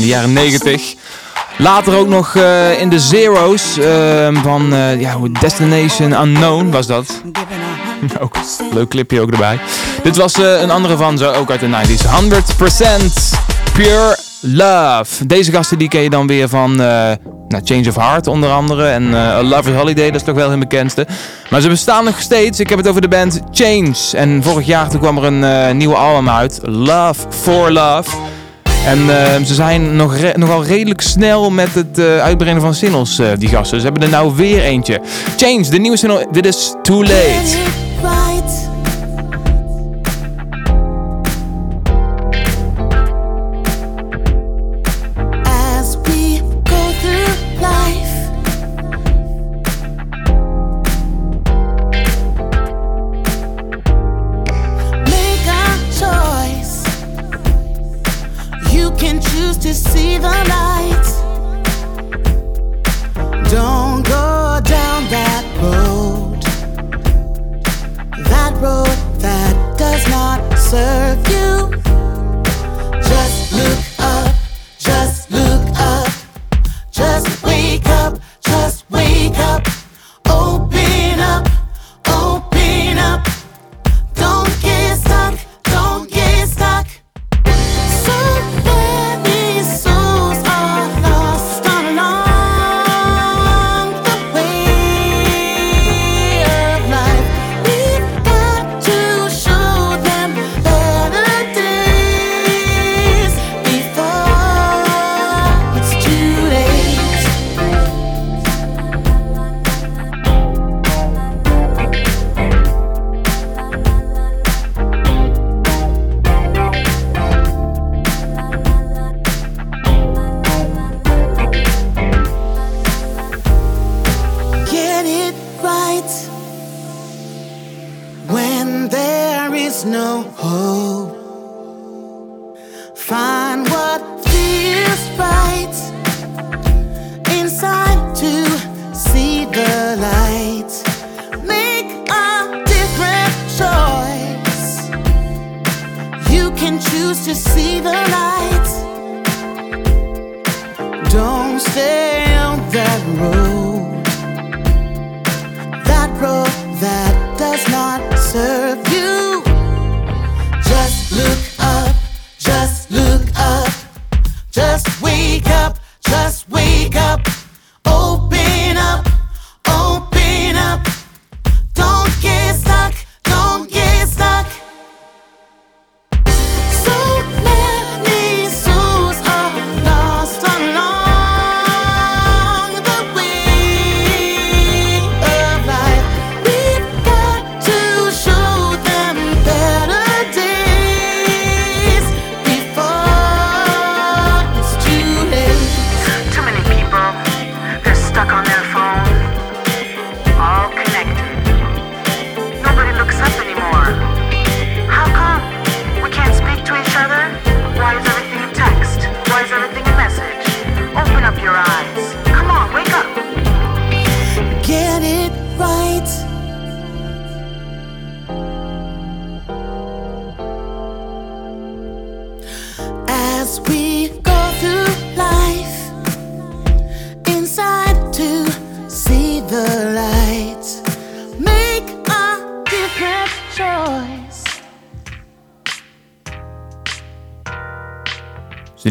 de jaren 90. Later ook nog eh, in de Zero's ehm, van eh, ja, Destination Unknown was dat. <laughs> ook, leuk clipje ook erbij. Dit was een andere van ze, ook uit de 90s. 100% Pure Love. Deze gasten die ken je dan weer van nou, Change of Heart onder andere. En A Lover's Holiday, dat is toch wel hun bekendste. Maar ze bestaan nog steeds. Ik heb het over de band Change. En vorig jaar toen kwam er een eh, nieuwe album uit. Love for Love. En eh, ze zijn nog nogal redelijk snel met het eh, uitbrengen van singles, die gasten. Ze hebben er nou weer eentje. Change, de nieuwe single. Dit is Too Late.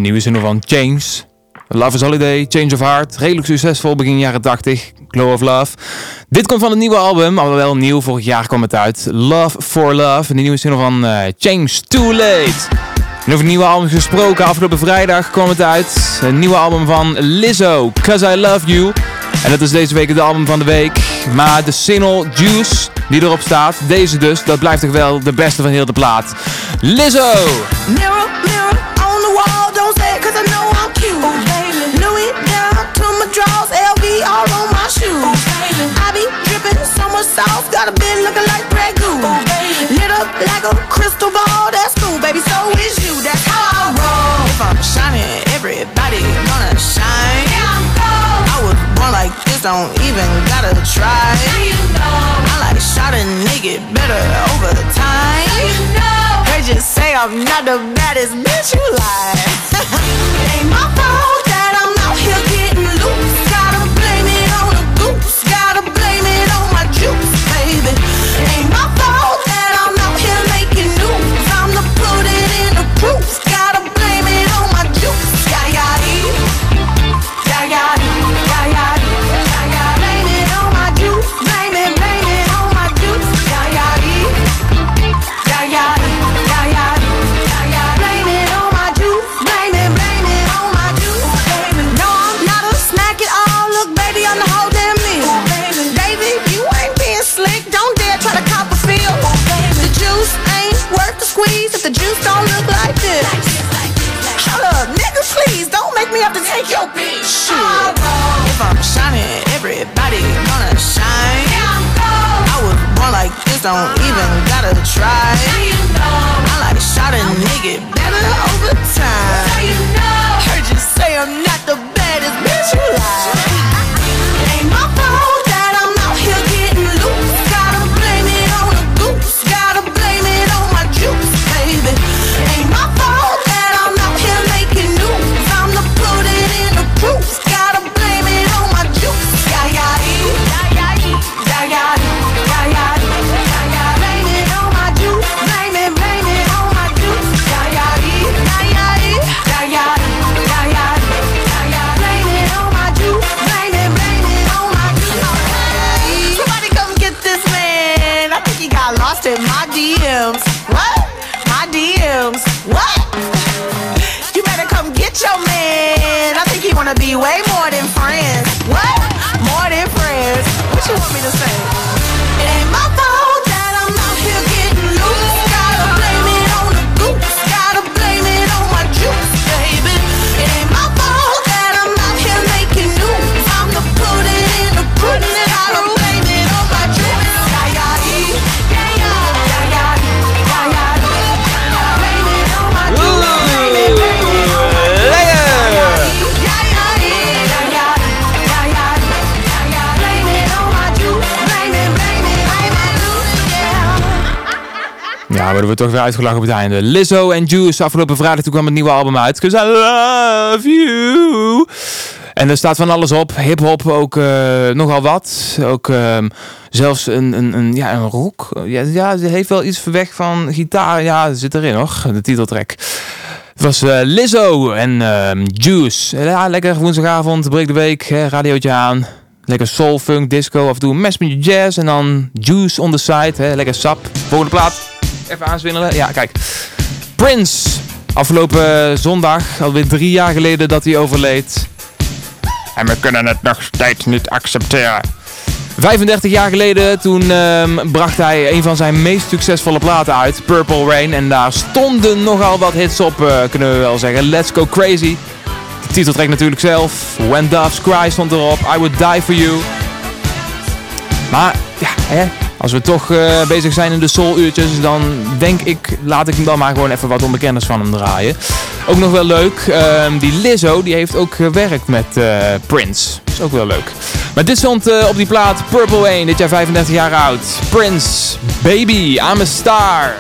Nieuwe single van Change. Love is Holiday, Change of Heart. Redelijk succesvol begin jaren 80. Glow of Love. Dit komt van het nieuwe album, al wel nieuw. Vorig jaar kwam het uit. Love for Love. De nieuwe single van eh, Change Too Late. En over het nieuwe album gesproken. Afgelopen vrijdag kwam het uit. Een nieuwe album van Lizzo. Cause I Love You. En dat is deze week het album van de week. Maar de single Juice die erop staat. Deze dus. Dat blijft toch wel de beste van heel de plaat. Lizzo. Sauce, got a bit looking like Grey Goose. Lit up like a crystal ball, that's cool, baby, so is you, that's how I roll. If I'm shining, everybody gonna shine. I was born like this, don't even gotta try. I like shot a nigga better over time. They just say I'm not the baddest bitch you like. <laughs> Ain't my fault take your bitch. Shit. If I'm shining, everybody gonna shine. I was born like this, don't even gotta try. I like shot a nigga better over time. Worden we toch weer uitgelachen op het einde. Lizzo en Juice. Afgelopen vrijdag toen kwam het nieuwe album uit. Cause I love you. En er staat van alles op. Hip-hop ook eh, nogal wat. Ook ehm, zelfs een, een, een, ja, een rock. Ja, ja, ze heeft wel iets weg van gitaar. Ja, zit erin hoor. De titeltrack. Het was eh, Lizzo en ehm, Juice. Ja, lekker woensdagavond, breek de week, hè, radiootje aan. Lekker soul, funk, disco, af en toe mes met jazz en dan Juice on the side. Hè, lekker sap. Volgende plaat. Even. Ja, kijk. Prince. Afgelopen zondag, alweer drie jaar geleden dat hij overleed. En we kunnen het nog steeds niet accepteren. 35 jaar geleden, toen ehm, bracht hij een van zijn meest succesvolle platen uit, Purple Rain. En daar stonden nogal wat hits op, eh, kunnen we wel zeggen. Let's Go Crazy. De titeltrack natuurlijk zelf. When Doves Cry stond erop. I Would Die For You. Maar, ja, als we toch eh, bezig zijn in de soul-uurtjes, dan denk ik, laat ik hem dan maar gewoon even wat onbekenders van hem draaien. Ook nog wel leuk, ehm, die Lizzo, die heeft ook gewerkt met eh, Prince. is ook wel leuk. Maar dit stond eh, op die plaat Purple Rain, dit jaar 35 jaar oud. Prince, Baby, I'm a Star.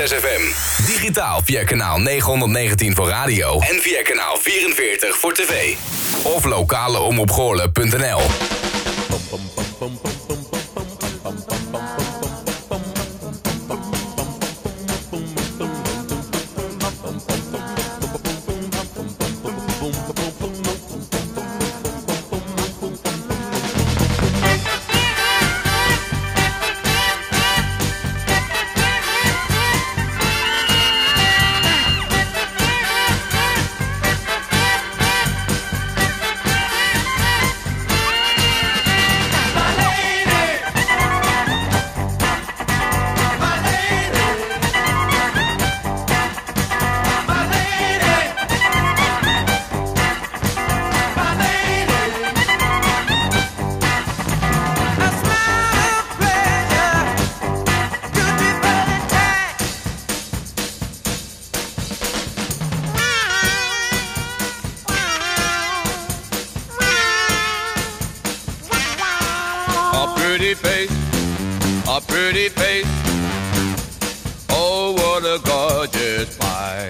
105.6 FM. Digitaal via kanaal 919 voor radio en via kanaal 44 voor tv. Of lokaleomroepgoorlen.nl pretty face. Oh, what a gorgeous pie.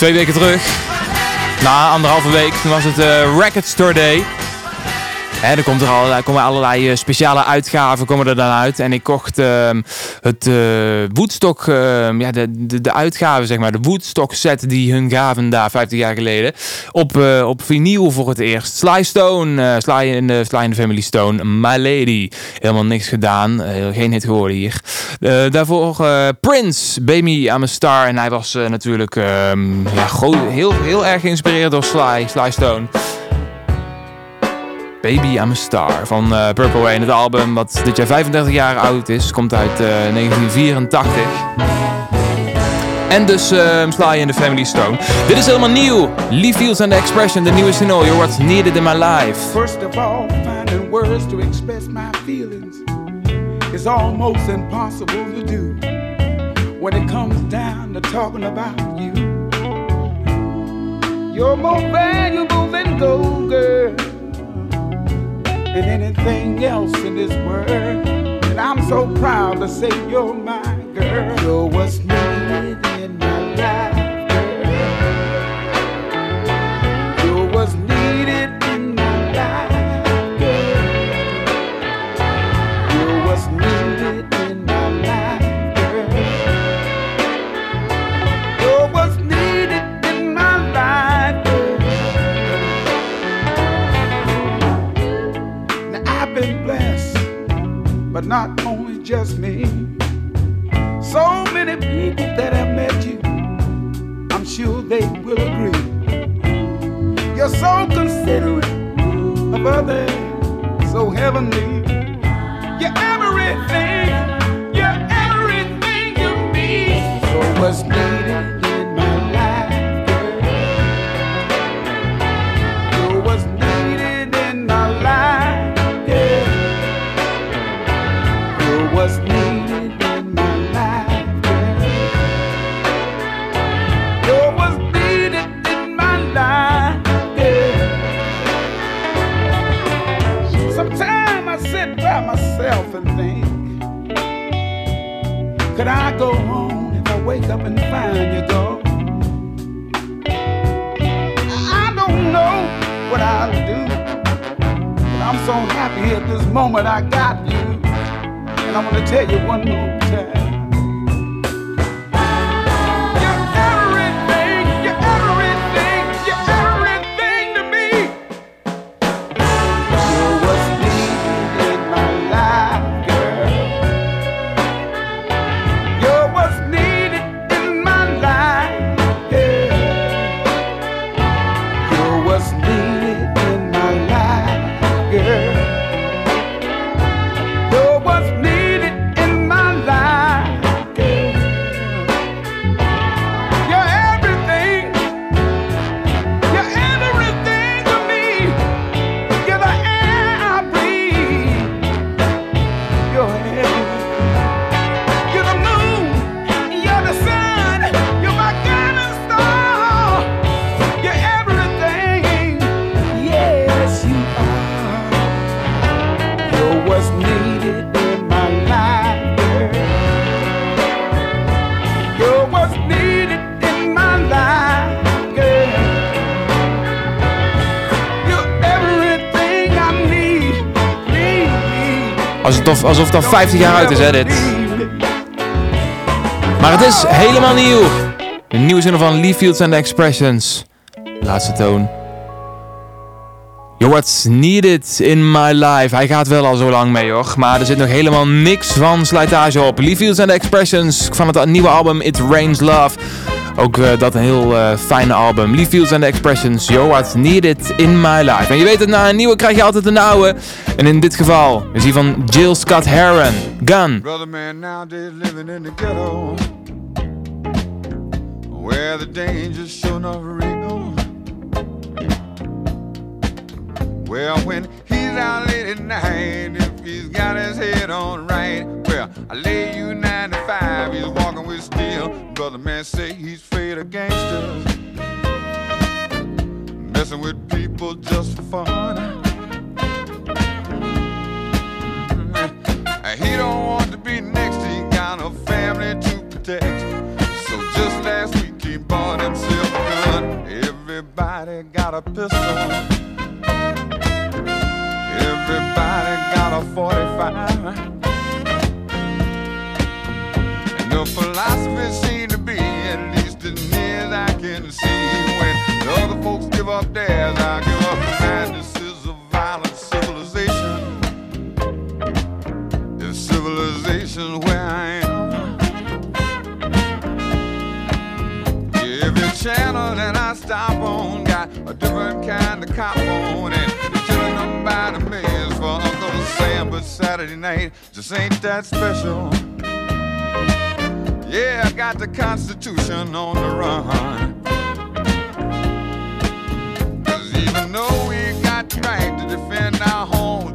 Twee weken terug. Na anderhalve week. Was het eh, Record Store Day. En er komt er komen allerlei eh, speciale uitgaven komen er dan uit. En ik kocht ehm, het eh Woodstock, ehm, ja, de, de, de uitgave, zeg maar. De Woodstock set die hun gaven daar 50 jaar geleden. Op, eh, op vinyl voor het eerst. Sly Stone, eh, Sly, in de, Sly the Family Stone, My Lady. Helemaal niks gedaan. Geen hit geworden hier. Daarvoor Prince, Baby I'm a Star. En hij was natuurlijk ehm, ja, heel, heel erg geïnspireerd door Sly, Sly Stone. Baby I'm a Star van eh, Purple Rain. Het album wat dit jaar 35 jaar oud is. Komt uit eh, 1984. En dus ehm Sly in the Family Stone. Dit is helemaal nieuw. Lee Fields and the Expression, de nieuwe single. You're what's needed in my life. First of all, finding words to express my feelings is almost impossible to do when it comes down to talking about you. You're more valuable than gold, girl, and anything else in this world. And I'm so proud to say you're my girl. You're what's needed in my life, but not only just me. So many people that have met you, I'm sure they will agree. You're so considerate of others, so heavenly. You're everything, Alsof, het al 50 jaar uit is, hè, dit. Maar het is helemaal nieuw. De nieuwe zin van Lee Fields and the Expressions. Laatste toon. You're what's needed in my life. Hij gaat wel al zo lang mee hoor. Maar er zit nog helemaal niks van slijtage op. Lee Fields and the Expressions van het nieuwe album It Rains Love. Ook eh, dat een heel eh, fijne album. Lee Fields and the Expressions. You're what's needed in my life. En je weet het, na een nieuwe krijg je altijd een oude. En in dit geval is die van Jill Scott Heron. Gun. Brother man nowadays living in the ghetto Where the danger's sure enough real Well when he's out late at night If he's got his head on right Well I lay you steel Brother man say he's afraid of gangsters. Messing with people just for fun night just ain't that special. Yeah, I got the Constitution on the run. Cause even though we got the right to defend our home,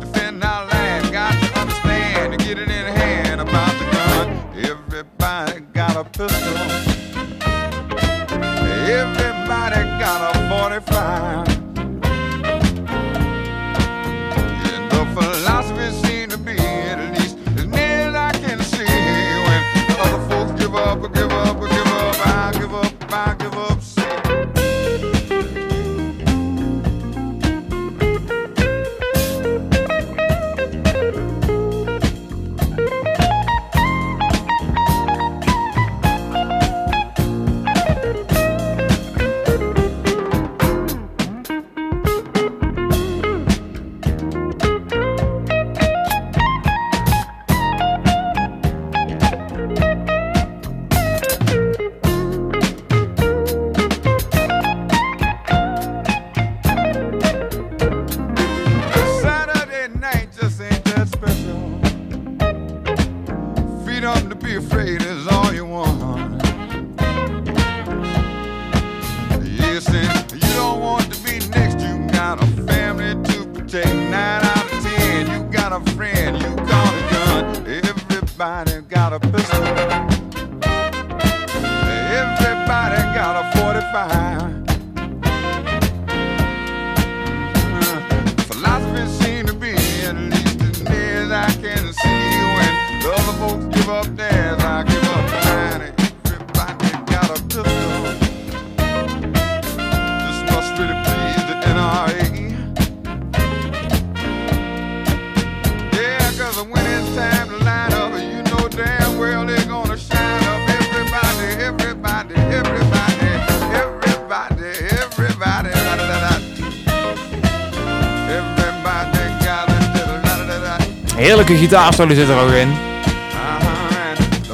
Heerlijke gitaarsolo zit er ook in.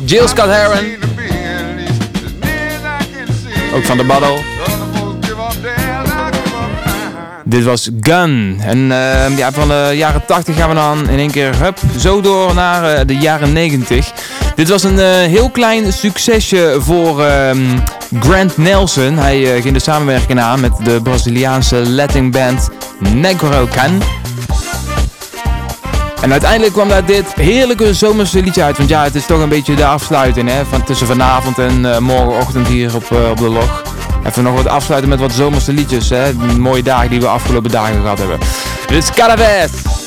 Jill Scott Heron. Ook van de Battle. Dit was Gun. En eh, ja, van de jaren 80 gaan we dan in één keer hup, zo door naar eh, de jaren 90. Dit was een eh, heel klein succesje voor ehm, Grant Nelson. Hij eh, ging de samenwerking aan met de Braziliaanse Latin band Negro Can. En uiteindelijk kwam daar dit heerlijke zomerse liedje uit. Want ja, het is toch een beetje de afsluiting hè, van tussen vanavond en eh, morgenochtend hier op, eh, op de log. Even nog wat afsluiten met wat zomerse liedjes. Hè. Mooie dagen die we afgelopen dagen gehad hebben. Dit is.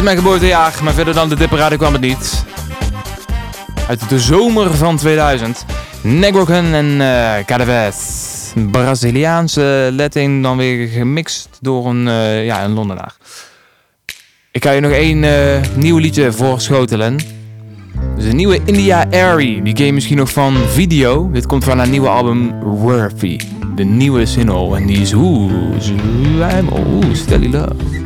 Uit mijn geboortejaar, maar verder dan de dipperade kwam het niet. Uit de zomer van 2000. Negroken en uh, een Braziliaanse letting dan weer gemixt door een, ja, een Londenaar. Ik ga je nog één uh, nieuw liedje voorschotelen. Dus een nieuwe India Airy. Die game misschien nog van video. Dit komt van haar nieuwe album Worthy. De nieuwe single. En die is oeh, I'm oeh, je love.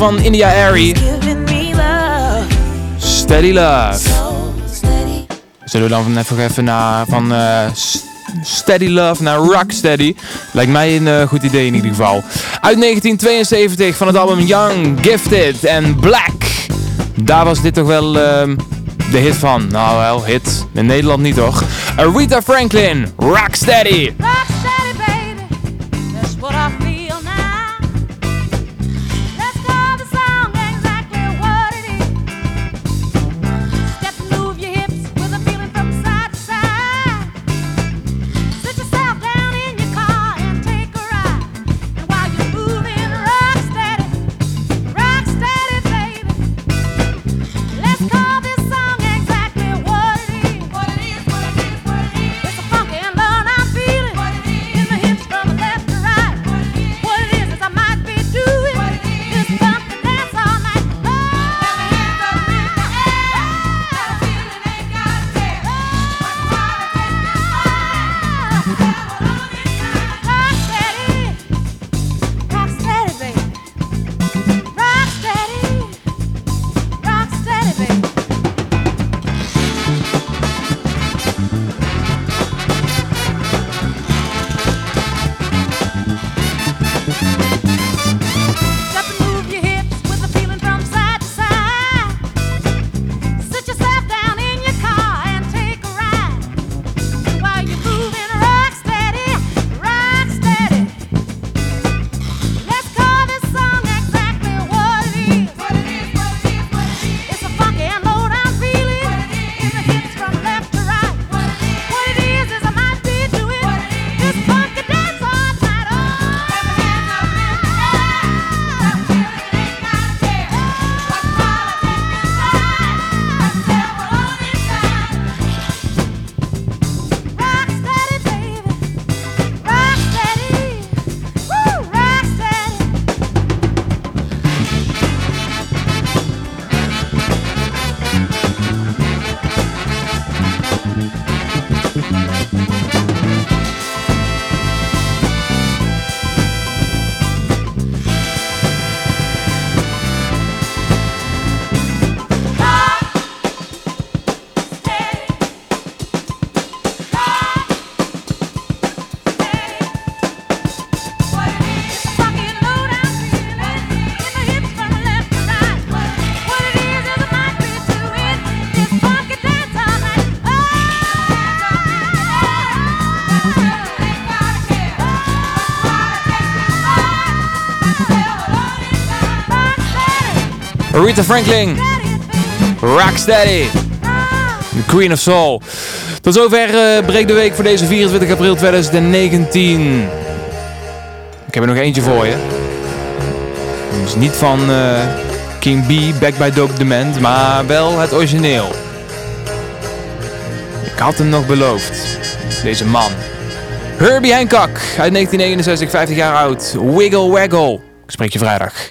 van India Airy. Steady Love. Zullen we dan even, naar, van eh, Steady Love naar Rock Steady? Lijkt mij een eh, goed idee in ieder geval. Uit 1972 van het album Young, Gifted and Black. Daar was dit toch wel ehm, de hit van. Nou wel, hit. In Nederland niet toch. Aretha Franklin, Rock Steady. Rita Franklin. Rocksteady. The Queen of Soul. Tot zover uh, Breek de Week voor deze 24 april 2019. Ik heb er nog eentje voor je. Is niet van uh, King B, Back by Dope Dement, maar wel het origineel. Ik had hem nog beloofd. Deze man. Herbie Hancock uit 1961, 50 jaar oud. Wiggle Waggle. Ik spreek je vrijdag.